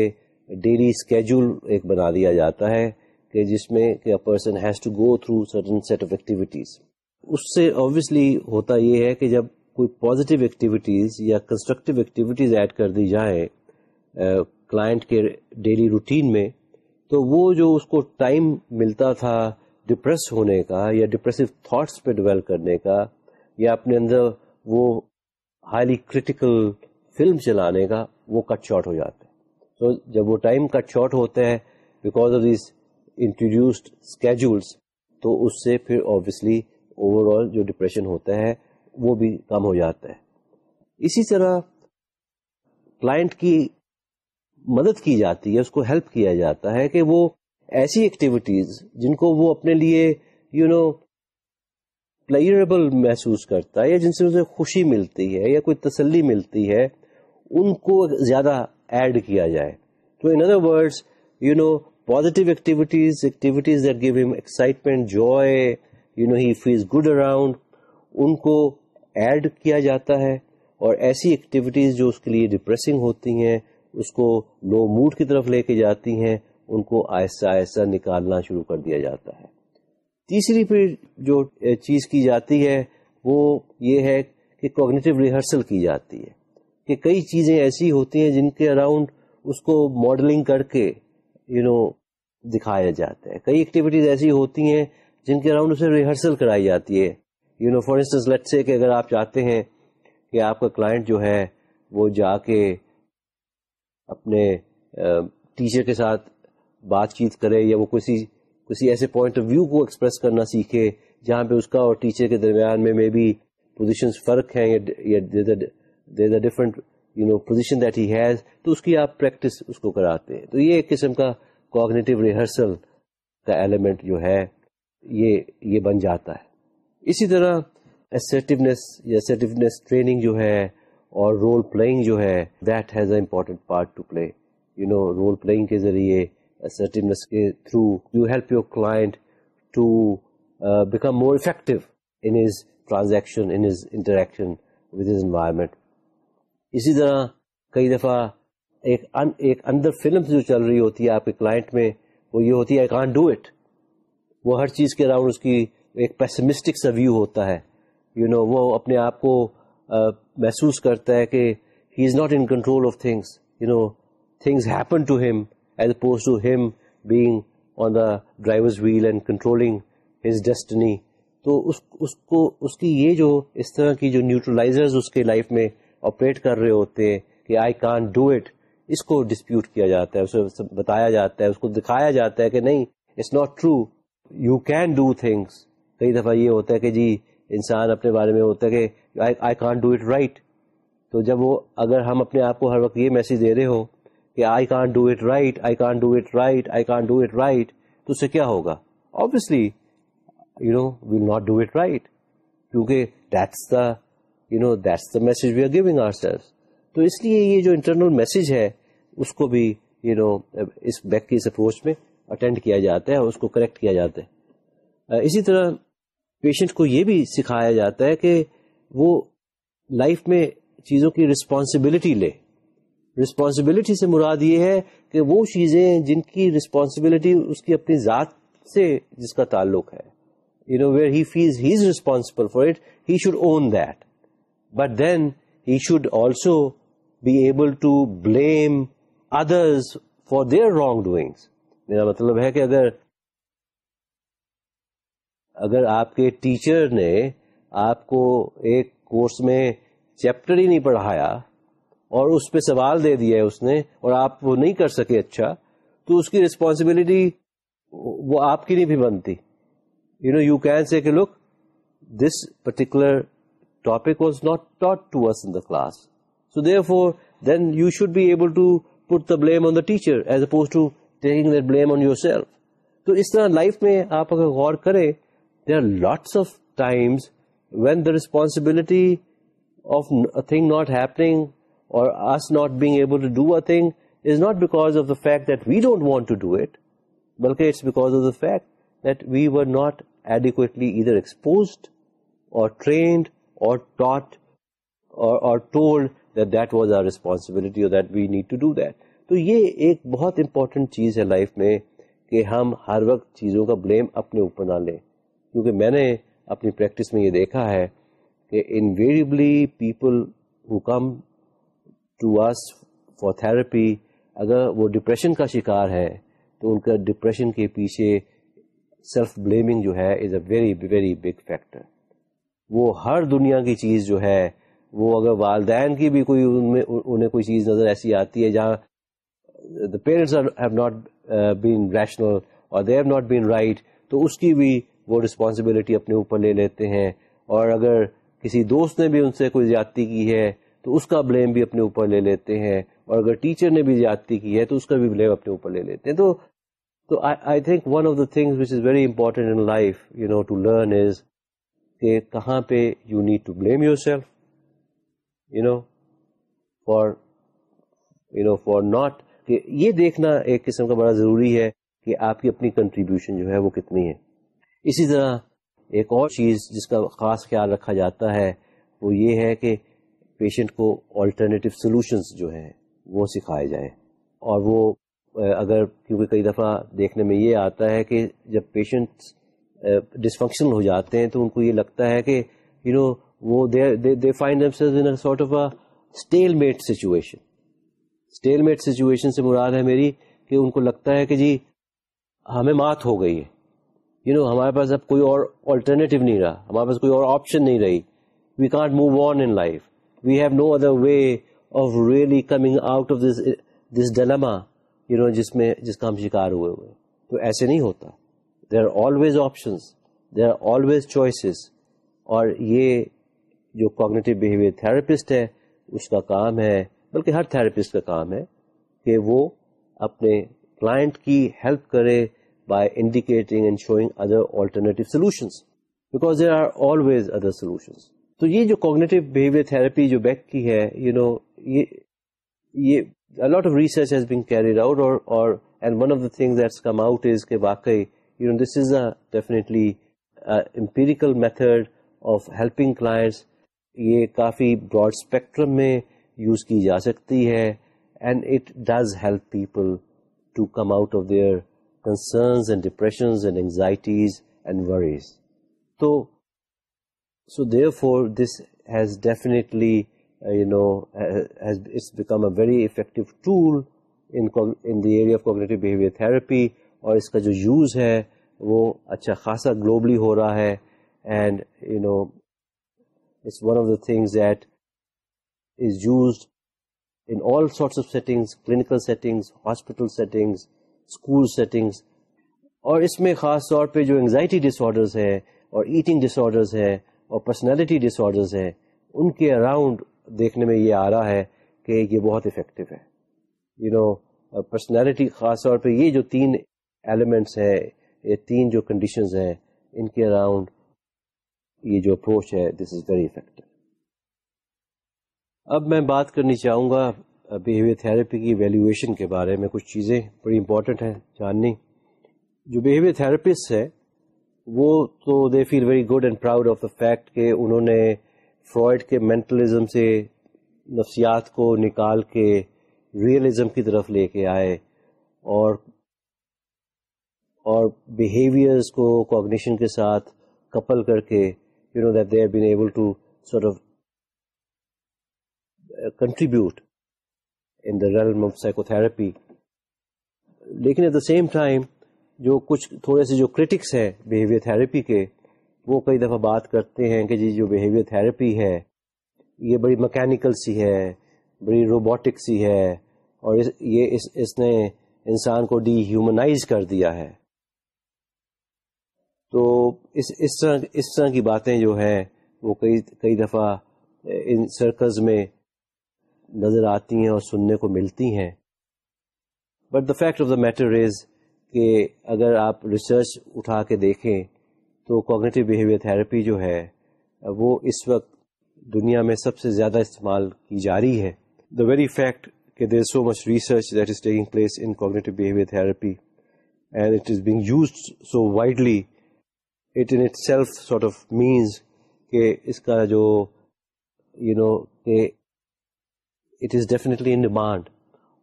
ڈیلی اسکیجول ایک بنا دیا جاتا ہے کہ جس میں کہ person has to go through certain set of activities اس سے آبویسلی ہوتا یہ ہے کہ جب کوئی پازیٹیو ایکٹیویٹیز یا کنسٹرکٹیو ایکٹیویٹیز ایڈ کر دی جائیں کلائنٹ کے ڈیلی روٹین میں، تو وہ جو اس کو ٹائم ملتا تھا ڈپریس ہونے کا یا ڈپریسو تھاٹس پہ ڈیولپ کرنے کا یا اپنے اندر وہ ہائیلی کریٹیکل فلم چلانے کا وہ کٹ شارٹ ہو جاتا ہے تو جب وہ ٹائم کٹ شارٹ ہوتا ہے because of these introduced schedules تو اس سے پھر آبویسلی اوور آل جو ڈپریشن ہوتا ہے وہ بھی کم ہو جاتا ہے اسی طرح کلائنٹ کی مدد کی جاتی ہے، اس کو ہیلپ کیا جاتا ہے کہ وہ ایسی ایکٹیویٹیز جن کو وہ اپنے لیے یو نو پلیئربل محسوس کرتا ہے یا جن سے اسے خوشی ملتی ہے یا کوئی تسلی ملتی ہے، ان کو زیادہ ایڈ کیا جائے۔ تو in other words you know positive activities activities that give ہم excitement joy you know he feels good around ان کو ایڈ کیا جاتا ہے۔ اور ایسی ایکٹیویٹیز جو اس کے لیے ڈپریسنگ ہوتی ہیں، اس کو لو موڈ کی طرف لے کے جاتی ہیں، ان کو آہستہ آہستہ نکالنا شروع کر دیا جاتا ہے۔ تیسری پھر جو چیز کی جاتی ہے وہ یہ ہے کہ کوگنیٹو ریہرسل کی جاتی ہے کہ کئی چیزیں ایسی ہوتی ہیں جن کے اراؤنڈ اس کو ماڈلنگ کر کے یو you نو know, دکھایا جاتا ہے۔ کئی ایکٹیویٹیز ایسی ہوتی ہیں جن کے اراؤنڈ اسے ریہرسل کرائی جاتی ہے۔ You know for instance let say کہ اگر آپ چاہتے ہیں کہ آپ کا کلائنٹ جو ہے وہ جا کے اپنے uh, ٹیچر کے ساتھ بات چیت کرے یا وہ کسی کسی ایسے پوائنٹ آف ویو کو ایکسپریس کرنا سیکھے جہاں پہ اس کا اور ٹیچر کے درمیان میں مے بی پوزیشن فرق ہیں یا different you know position that he has تو اس کی آپ پریکٹس اس کو کراتے ہیں۔ تو یہ ایک قسم کا کوگنیٹو ریہرسل کا ایلیمنٹ جو ہے، یہ یہ بن جاتا ہے۔ اسی طرح اسرٹیونیس یا اسرٹیونیس ٹریننگ جو ہے اور رول پلئنگ جو ہے that has a important part to play you know role playing کے ذریعے اسرٹیونیس کے through you help your client to become more effective in his transaction in his interaction with his environment اسی طرح کئی دفعہ ایک ایک اندر فلم جو چل رہی ہوتی ہے آپ کے کلائنٹ میں وہ یہ ہوتی ہے آئی کانٹ ڈو اٹ وہ ہر چیز کے اراؤنڈ اس کی ایک پیسمسٹک سا ویو ہوتا ہے۔ یو you نو know, وہ اپنے آپ کو uh, محسوس کرتا ہے کہ he is not in control of things you know things happen to him as opposed to him being on the driver's wheel and controlling his destiny تو اس اس کو، اس کی یہ جو، اس طرح کی جو نیوٹرلائزرز اس کے لائف میں آپریٹ کر رہے ہوتے ہیں کہ آئی کان ڈو اٹ اس کو ڈسپیوٹ کیا جاتا ہے، اسے بتایا جاتا ہے، اس کو دکھایا جاتا ہے کہ نہیں it's not true you can do things کئی دفعہ یہ ہوتا ہے کہ جی انسان اپنے بارے میں ہوتا ہے کہ I can't do it right تو جب وہ، اگر ہم اپنے آپ کو ہر وقت یہ میسج دے رہے ہو کہ I can't do it right I can't do it right I can't do it right تو اس سے کیا ہوگا؟ Obviously you know will not do it right کیونکہ that's the you know that's the message we are giving ourselves تو اس لیے یہ جو انٹرنل میسج ہے اس کو بھی یو you نو know, اس بیک کی اس اپروچ میں اٹینڈ کیا جاتا ہے اور اس کو کریکٹ کیا جاتا ہے. Uh, اسی طرح پیشنٹ کو یہ بھی سکھایا جاتا ہے کہ وہ لائف میں چیزوں کی رسپانسبلٹی لے. رسپانسبلٹی سے مراد یہ ہے کہ وہ چیزیں جن کی رسپانسبلٹی اس کی اپنی ذات سے جس کا تعلق ہے you know where he feels he is responsible for it he should own that but then he should also be able to blame others for their wrong doings میرا مطلب ہے کہ اگر اگر آپ کے ٹیچر نے آپ کو ایک کورس میں چیپٹر ہی نہیں پڑھایا اور اس پہ سوال دے دیا ہے اس نے اور آپ وہ نہیں کر سکے اچھا تو اس کی ریسپانسبلٹی وہ آپ کی نہیں بھی بنتی you know you can say کہ look this particular topic was not taught to us in the class so therefore then you should be able to put the blame on the teacher as opposed to taking that blame on yourself. تو اس طرح life میں آپ اگر غور کریں there are lots of times when the responsibility of thing not happening اور us not being able to do a thing is not because of the fact that we don't want to do it بلکہ it's because of the fact that we were not adequately either exposed اور trained اور taught اور told that that was our responsibility اور that we need to do that تو یہ ایک بہت important چیز ہے لائف میں کہ ہم ہر وقت چیزوں کا بلیم اپنے اوپر نہ لیں. کیونکہ میں نے اپنی پریکٹس میں یہ دیکھا ہے کہ invariably people who come to us for therapy اگر وہ ڈپریشن کا شکار ہے، تو ان کا ڈپریشن کے پیچھے سیلف بلیمنگ جو ہے is a very very big factor وہ ہر دنیا کی چیز جو ہے، وہ اگر والدین کی بھی کوئی ان میں، انہیں کوئی چیز نظر ایسی آتی ہے جہاں the parents have not been rational اور they have not been right تو اس کی بھی وہ رسپانسبلٹی اپنے اوپر لے لیتے ہیں۔ اور اگر کسی دوست نے بھی ان سے کوئی زیادتی کی ہے تو اس کا بلیم بھی اپنے اوپر لے لیتے ہیں اور اگر ٹیچر نے بھی زیادتی کی ہے تو اس کا بھی بلیم اپنے اوپر لے لیتے ہیں۔ تو تو I think one of the thing which is very important in life you know to learn is کہ کہاں پہ you need to blame yourself you know for you know for not کہ یہ دیکھنا ایک قسم کا بڑا ضروری ہے کہ آپ کی اپنی کنٹریبیوشن جو ہے وہ کتنی ہے۔ اسی طرح ایک اور چیز جس کا خاص خیال رکھا جاتا ہے وہ یہ ہے کہ پیشنٹ کو آلٹرنیٹیو سولوشنس جو ہیں وہ سکھائے جائیں۔ اور وہ اگر کیونکہ کئی دفعہ دیکھنے میں یہ آتا ہے کہ جب پیشنٹ ڈسفنکشنل ہو جاتے ہیں تو ان کو یہ لگتا ہے کہ یو نو وہ they find sort of a stalemate situation stalemate situation سے مراد ہے میری کہ ان کو لگتا ہے کہ جی ہمیں مات ہو گئی ہے۔ یو نو ہمارے پاس اب کوئی اور آلٹرنیٹیو نہیں رہا۔ ہمارے پاس کوئی اور آپشن نہیں رہی۔ We can't move on in life we have no other way of really coming out of this this dilemma you know جس میں، جس کا ہم شکار ہوئے ہوئے تو ایسے نہیں ہوتا۔ There are always options there are always choices اور یہ جو کوگنیٹو بہیویئر تھراپسٹ ہے، اس کا کام ہے، بلکہ ہر تھراپسٹ کا کام ہے، کہ وہ اپنے کلائنٹ کی ہیلپ کرے by indicating and showing other alternative solutions because there are always other solutions تو یہ جو کوگنیٹو بہیویئر تھراپی جو بیک کی ہے یو نو یہ lot of research has been carried out اور and one of the thing that's come out is کہ واقعی you know this is a definitely empirical method of helping clients یہ کافی broad spectrum میں use کی جا سکتی ہے and it does help people to come out of their concerns and depressions and anxieties and worries تو so therefore this has definitely you know it's become a very effective tool in the area of cognitive behaviour therapy اور اس کا جو use ہے وہ اچھا خاصا globally ہو رہا ہے and you know it's one of the things that is used in all sorts of settings, clinical settings, hospital settings, school settings. اور اس میں خاص طور پہ جو انگزائٹی ڈس آرڈرز ہے اور ایٹنگ ڈس آرڈرز ہے اور پرسنالٹی ڈس آرڈرز ہیں، ان کے اراؤنڈ دیکھنے میں یہ آ رہا ہے کہ یہ بہت افیکٹو ہے۔ یو نو پرسنالٹی خاص طور پہ یہ جو تین ایلیمنٹس ہیں، یہ تین جو کنڈیشنز ہیں، ان کے اراؤنڈ یہ جو اپروچ ہے دس از ویری افیکٹو اب میں بات کرنی چاہوں گا بیہیویئر تھراپی کی ویلیویشن کے بارے میں، کچھ چیزیں بڑی امپورٹنٹ ہیں، جاننی۔ جو بیہیویئر تھراپسٹ ہے وہ تو they feel very good and proud of the fact کہ انہوں نے فرائڈ کے مینٹلزم سے نفسیات کو نکال کے ریئلزم کی طرف لے کے آئے اور اور بیہیویئرس کو کوگنیشن کے ساتھ کپل کر کے you know that they been able to sort of contribute in the realm of psycho therapy لیکن ایٹ دا سیم ٹائم جو کچھ تھوڑے سے جو کرٹکس ہیں بیہیویئر تھراپی کے، وہ کئی دفعہ بات کرتے ہیں کہ جی جو بیہیویئر تھراپی ہے، یہ بڑی مکینیکل سی ہے، بڑی روبوٹک سی ہے، اور اس، یہ اس اس نے انسان کو ڈی ہیومنائز کر دیا ہے۔ تو اس اس طرح اس طرح کی باتیں جو ہے وہ کئی کئی دفعہ ان سرکلز میں نظر آتی ہیں اور سننے کو ملتی ہیں۔ But the fact of the matter is کہ اگر آپ ریسرچ اٹھا کے دیکھیں تو کوگنیٹو بیہیویئر تھراپی جو ہے، وہ اس وقت دنیا میں سب سے زیادہ استعمال کی جا رہی ہے۔ دا ویری فیکٹ کہ there so much research that is taking place in cognitive behaviour therapy and it is being use so widely it in itself sort of means کہ اس کا جو یو نو کہ it is definitely in demand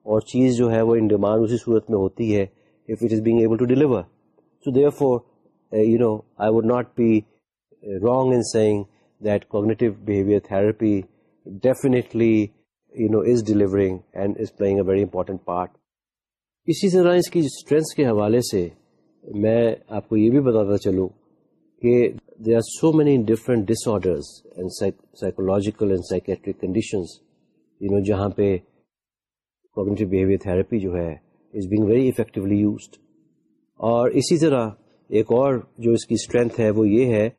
اور چیز جو ہے وہ ان ڈیمانڈ اسی صورت میں ہوتی ہے۔ If it is being able to deliver so therefore you know I would not be wrong in saying that cognitive behaviour therapy definitely you know is delivering and is playing a very important part اسی طرح اس کی strength کے حوالے سے میں آپ کو یہ بھی بتاتا چلوں کہ they are so many different disorders and psychological and psychiatric conditions you know جہاں پہ کوگنیٹو بیہیویئر تھراپی جو ہے is being very effectively used اور اسی طرح ایک اور جو اس کی اسٹرینتھ ہے وہ یہ ہے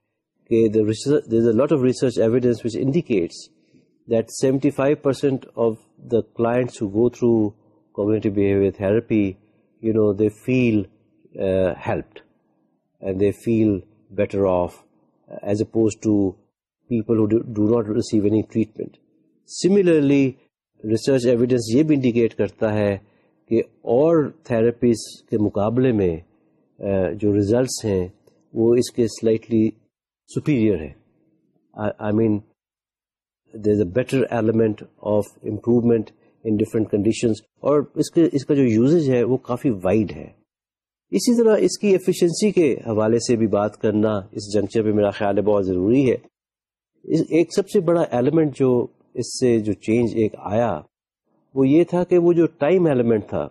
کہ lot of research evidence which indicates that seventy five percent of the clients who go through cognitive behaviour therapy you know they feel helped and they feel better off as opposed to people do not receive any treatment similarly research evidence یہ بھی indicate کرتا ہے کہ اور therapies کے مقابلے میں جو ریزلٹس ہیں، وہ اس کے سلائٹلی سپیریئر ہے I mean there is a better element of improvement in different conditions اور اس کے، اس کا جو یوزیج ہے، وہ کافی وائڈ ہے. اسی طرح اس کی ایفیشنسی کے حوالے سے بھی بات کرنا اس جنکچر پہ میرا خیال ہے بہت ضروری ہے. ایک سب سے بڑا ایلیمنٹ جو اس سے جو چینج ایک آیا وہ یہ تھا کہ وہ جو ٹائم ایلیمنٹ تھا،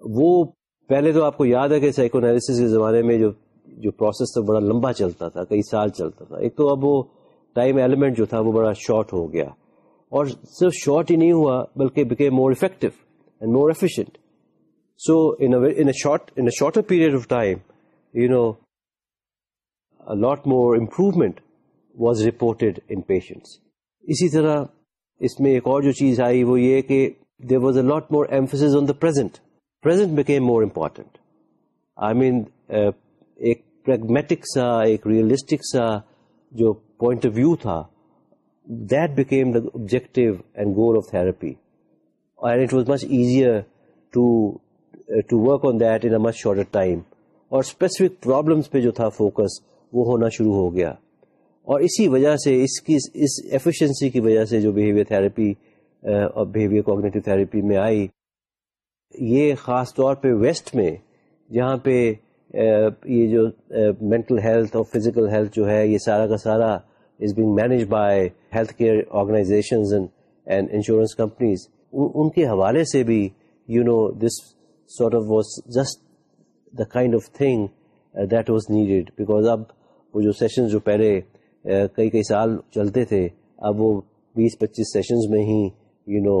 وہ پہلے تو آپ کو یاد ہے کہ سائیکونالس کے زمانے میں جو جو پروسیس تھا، بڑا لمبا چلتا تھا، کئی سال چلتا تھا۔ ایک تو اب وہ ٹائم ایلیمنٹ جو تھا، وہ بڑا شارٹ ہو گیا۔ اور صرف شارٹ ہی نہیں ہوا، بلکہ became more effective and more efficient so in shorter period of time you know lot more improvement was reported in patients اسی طرح اس میں ایک اور جو چیز آئی، وہ یہ کہ there was a lot more emphasis on the present present became more important I mean ایک پریگمیٹک سا ایک ریئلسٹک سا جو پوائنٹ آف ویو تھا that became the objective and goal of therapy and it was much easier to work on that in much shorter time اور specific problems پہ جو تھا فوکس وہ ہونا شروع ہو گیا اور اسی وجہ سے اس کی اس ایفیشنسی کی وجہ سے جو بیہیویئر تھراپی اور بیہیویئر کوگنیٹو تھراپی میں آئی۔ یہ خاص طور پہ ویسٹ میں، جہاں پہ یہ جو مینٹل ہیلتھ اور فزیکل ہیلتھ جو ہے، یہ سارا کا سارا is being managed by health care organizations and insurance companies ان کے حوالے سے بھی you know this sort of was just the kind of thing that was needed because اب وہ جو سیشن جو پہلے کئی کئی سال چلتے تھے، اب وہ بیس، پچیس سیشنز میں ہی you know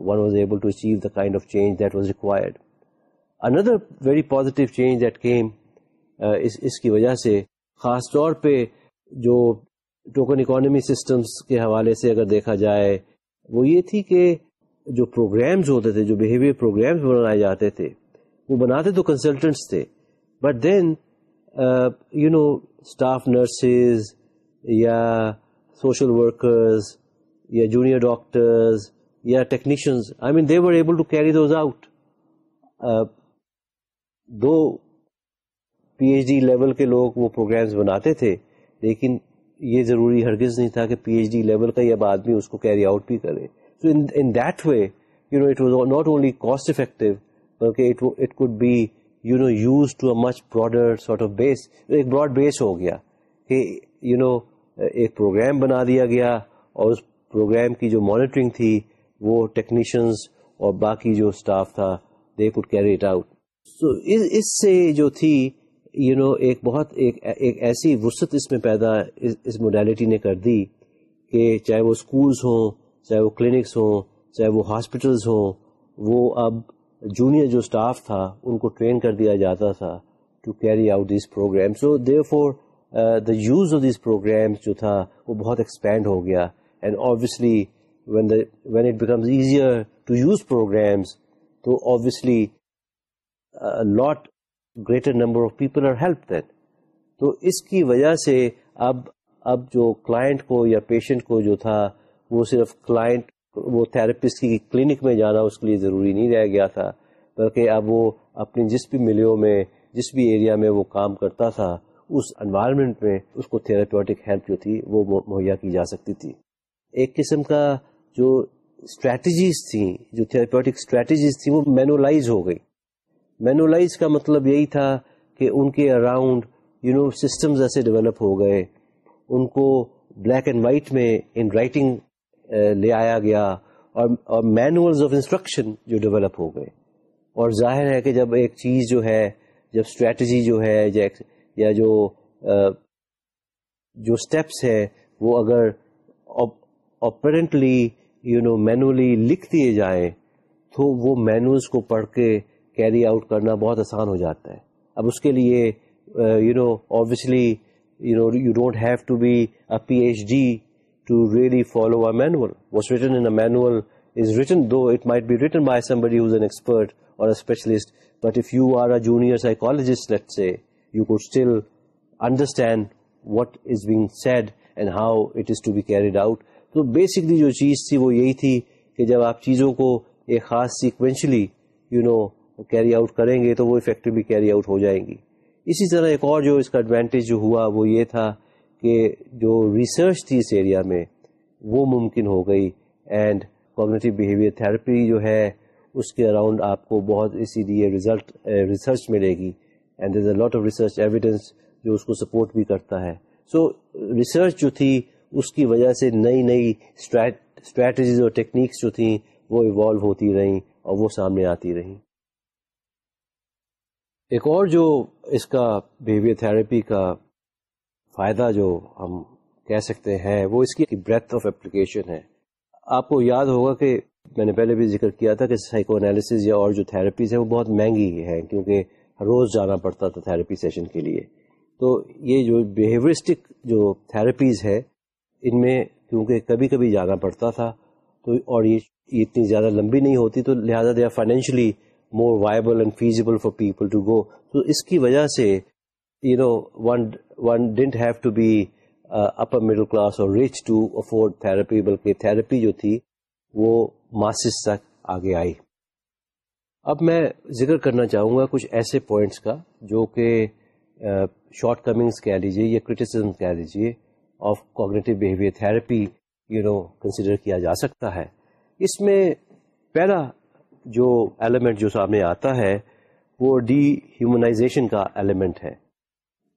one was able to achieve the kind of change that was required another very positive change that came اس کی وجہ سے خاص طور پہ جو ٹوکن اکانومی سسٹمس کے حوالے سے اگر دیکھا جائے وہ یہ تھی کہ جو پروگرامز ہوتے تھے جو بیہیویئر پروگرامز بنائے جاتے تھے وہ بناتے تو کنسلٹنٹس تھے but then you know staff nurses یا سوشل ورکرز یا جونیئر ڈاکٹرز یا technicians I mean they were able to carry those out do P H D level کے لوگ وہ پروگرامز بناتے تھے، لیکن یہ ضروری ہرگز نہیں تھا کہ پی ایچ ڈی لیول کا اب آدمی اس کو کیری آؤٹ بھی کرے۔ So in that way you know it was not only cost effective بلکہ it could be you know used to a much broader sort of base ایک براڈ بیس ہو گیا کہ یو نو ایک پروگرام بنا دیا گیا اور اس پروگرام کی جو مانیٹرنگ تھی وہ ٹیکنیشینز اور باقی جو اسٹاف تھا they could carry it out so اس سے جو تھی یو you نو know, ایک بہت ایک ایک ایسی وسط اس میں پیدا اس موڈیلٹی نے کر دی کہ چاہے وہ اسکولس ہوں چاہے وہ کلینکس ہوں چاہے وہ ہاسپٹلس ہوں وہ اب جونیئر جو اسٹاف تھا ان کو ٹرین کر دیا جاتا تھا to carry out these program so therefore the use of these programs جو تھا وہ بہت ایکسپینڈ ہو گیا۔ And obviously when when it becomes easier to use programs تو obviously lot greater number of people are help then تو اس کی وجہ سے اب اب جو کلائنٹ کو یا پیشنٹ کو جو تھا وہ صرف کلائنٹ وہ تھراپسٹ کی کلینک میں جانا اس کے لیے ضروری نہیں رہ گیا تھا بلکہ اب وہ اپنی جس بھی ملیوں میں جس بھی ایریا میں وہ کام کرتا تھا اس انوائرمنٹ میں اس کو تھراپیوٹک ہیلپ جو تھی وہ مہیا کی جا سکتی تھی ایک قسم کا جو اسٹریٹجیز تھیں، جو تھراپیوٹک اسٹریٹجیز تھیں، وہ مینولائز ہو گئی۔ مینولائز کا مطلب یہی تھا کہ ان کے اراؤنڈ یو نو سسٹمز ایسے ڈیولپ ہو گئے۔ ان کو بلیک اینڈ وائٹ میں ان رائٹنگ لے آیا گیا اور مینولز آف انسٹرکشن جو ڈیولپ ہو گئے۔ اور ظاہر ہے کہ جب ایک چیز جو ہے، جب اسٹریٹجی جو ہے، یا جو جو اسٹیپس ہے، وہ اگر آپرنٹلی یو نو مینولی لکھ دیے جائیں تو وہ مینوز کو پڑھ کے کیری آؤٹ کرنا بہت آسان ہو جاتا ہے۔ اب اس کے لیے you know obviously you know you don't have to be a P H D to really follow a manual was written in manual is written though it might be written by somebody who's an expert or specialist but if you are a junior psychologist let say you could still understand what is being said and how it is to be carried out تو basically جو چیز تھی وہ یہی تھی کہ جب آپ چیزوں کو ایک خاص sequentially you know carry out کریں گے تو وہ افیکٹولی کیری آؤٹ ہو جائیں گی۔ اسی طرح ایک اور جو اس کا ایڈوانٹیج جو ہوا وہ یہ تھا کہ جو ریسرچ تھی اس ایریا میں وہ ممکن ہو گئی اینڈ کوگنیٹو بیہیویئر تھراپی جو ہے اس کے اراؤنڈ آپ کو بہت اسی لیے ریزلٹ ریسرچ eh, ملے گی and is a lot of research evidence جو اس کو سپورٹ بھی کرتا ہے۔ سو so, ریسرچ جو تھی اس کی وجہ سے نئی نئی اسٹریٹجیز اور ٹیکنیکس جو تھیں وہ ایوالو ہوتی رہیں اور وہ سامنے آتی رہیں۔ ایک اور جو اس کا بیہیویئر تھراپی کا فائدہ جو ہم کہہ سکتے ہیں، وہ اس کی بریتھ آف اپلیکیشن ہے۔ آپ کو یاد ہوگا کہ میں نے پہلے بھی ذکر کیا تھا کہ سائیکو انالیسز یا اور جو تھراپیز ہیں وہ بہت مہنگی ہے کیونکہ روز جانا پڑتا تھا تھراپی سیشن کے لیے۔ تو یہ جو بیہیویئرسٹک جو تھراپیز ہے ان میں کیونکہ کبھی کبھی جانا پڑتا تھا، تو اور یہ اتنی زیادہ لمبی نہیں ہوتی، تو لہٰذا they are financially more viable and feasible for people to go تو اس کی وجہ سے you know one one didn't have to be upper middle class or rich to afford therapy بلکہ تھراپی جو تھی، وہ ماسز تک آگے آئی۔ اب میں ذکر کرنا چاہوں گا کچھ ایسے پوائنٹس کا، جو کہ uh, شارٹ کمنگس کہہ لیجیے یا کرٹیسزم کہہ لیجیے of cognitive behaviour therapy you know consider کیا جا سکتا ہے۔ اس میں پہلا جو ایلیمنٹ جو سامنے آتا ہے، وہ ڈی ہیومنائزیشن کا ایلیمنٹ ہے۔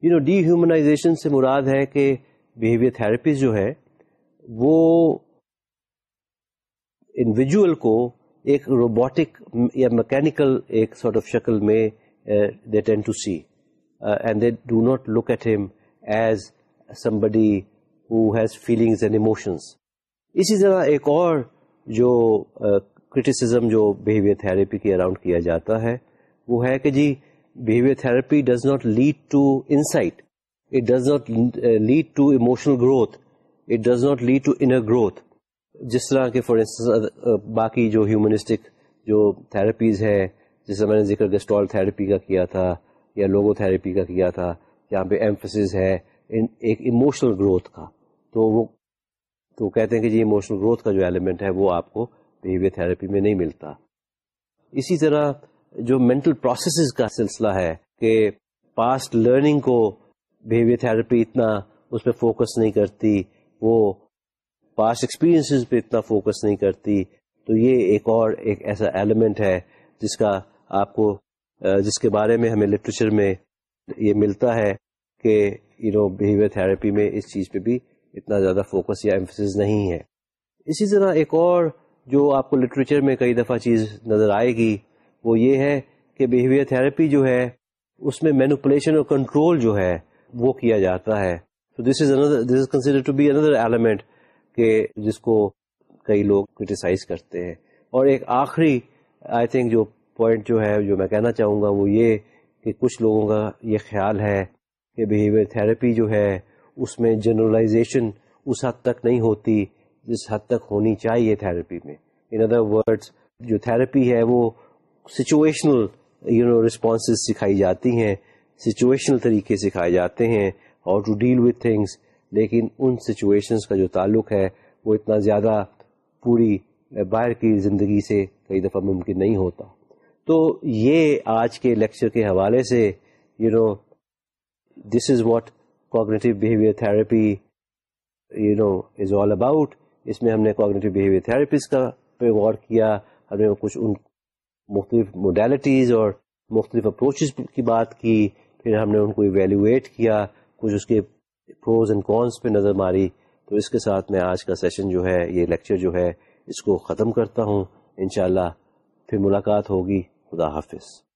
یو نو ڈی ہیومنائزیشن سے مراد ہے کہ بہیویئر تھراپیز جو ہے، وہ انڈیویجول کو ایک روبوٹک یا میکینیکل ایک سارٹ آف شکل میں they tend to see and they do not look at him as somebody has feelings and emotions اسی طرح ایک اور جو کرٹیسزم جو بہیویئر تھراپی کے اراؤنڈ کیا جاتا ہے، وہ ہے کہ جی behaviour therapy does not lead to insight it does not lead to emotional growth it does not lead to inner growth جس طرح کے فار انسٹنس باقی جو ہیومنسٹک جو تھراپیز ہے جس میں نے ذکر گسٹول تھراپی کا کیا تھا، یا لوگو تھراپی کا کیا تھا جہاں پہ ایمفسز ہے ایک ایموشنل گروتھ کا. تو وہ تو کہتے ہیں کہ جی ایموشنل گروتھ کا جو ایلیمنٹ ہے وہ آپ کو بہیویئر تھراپی میں نہیں ملتا۔ اسی طرح جو مینٹل پروسیسز کا سلسلہ ہے کہ پاسٹ لرننگ کو بہیویئر تھراپی اتنا اس پہ فوکس نہیں کرتی، وہ پاسٹ ایکسپیرئنس پہ اتنا فوکس نہیں کرتی، تو یہ ایک اور ایک ایسا ایلیمنٹ ہے جس کا آپ کو، جس کے بارے میں ہمیں لٹریچر میں یہ ملتا ہے کہ یو نو بہیویئر تھراپی میں اس چیز پہ بھی اتنا زیادہ فوکس یا ایمفسز نہیں ہے۔ اسی طرح ایک اور جو آپ کو لٹریچر میں کئی دفعہ چیز نظر آئے گی، وہ یہ ہے کہ بہیویئر تھراپی جو ہے، اس میں مینوپولیشن اور کنٹرول جو ہے، وہ کیا جاتا ہے۔ تو this is under this is considered to be under element کہ جس کو کئی لوگ کرٹیسائز کرتے ہیں۔ اور ایک آخری آئی تھنک جو پوائنٹ جو ہے، جو میں کہنا چاہوں گا، وہ یہ کہ کچھ لوگوں کا یہ خیال ہے کہ بیہیویئر تھراپی جو ہے اس میں جنرلائزیشن اس حد تک نہیں ہوتی جس حد تک ہونی چاہیے تھراپی میں. ان ادر ورڈس جو تھراپی ہے وہ سچویشنل یو نو رسپانسز سکھائی جاتی ہیں سچویشنل طریقے سکھائے جاتے ہیں how to deal with things لیکن ان سچویشنس کا جو تعلق ہے وہ اتنا زیادہ پوری باہر کی زندگی سے کئی دفعہ ممکن نہیں ہوتا. تو یہ آج کے لیکچر کے حوالے سے you know this is what cognitive behaviour therapy you know is all about اس میں ہم نے کوگنیٹو بہیویئر تھراپیز کا پہ غور کیا، ہم نے کچھ ان مختلف موڈیلٹیز اور مختلف اپروچز کی بات کی، پھر ہم نے ان کو ایویلیویٹ کیا، کچھ اس کے پروز اینڈ کونس پہ نظر ماری۔ تو اس کے ساتھ میں آج کا سیشن جو ہے، یہ لیکچر جو ہے، اس کو ختم کرتا ہوں۔ انشاءاللہ پھر ملاقات ہوگی۔ خدا حافظ۔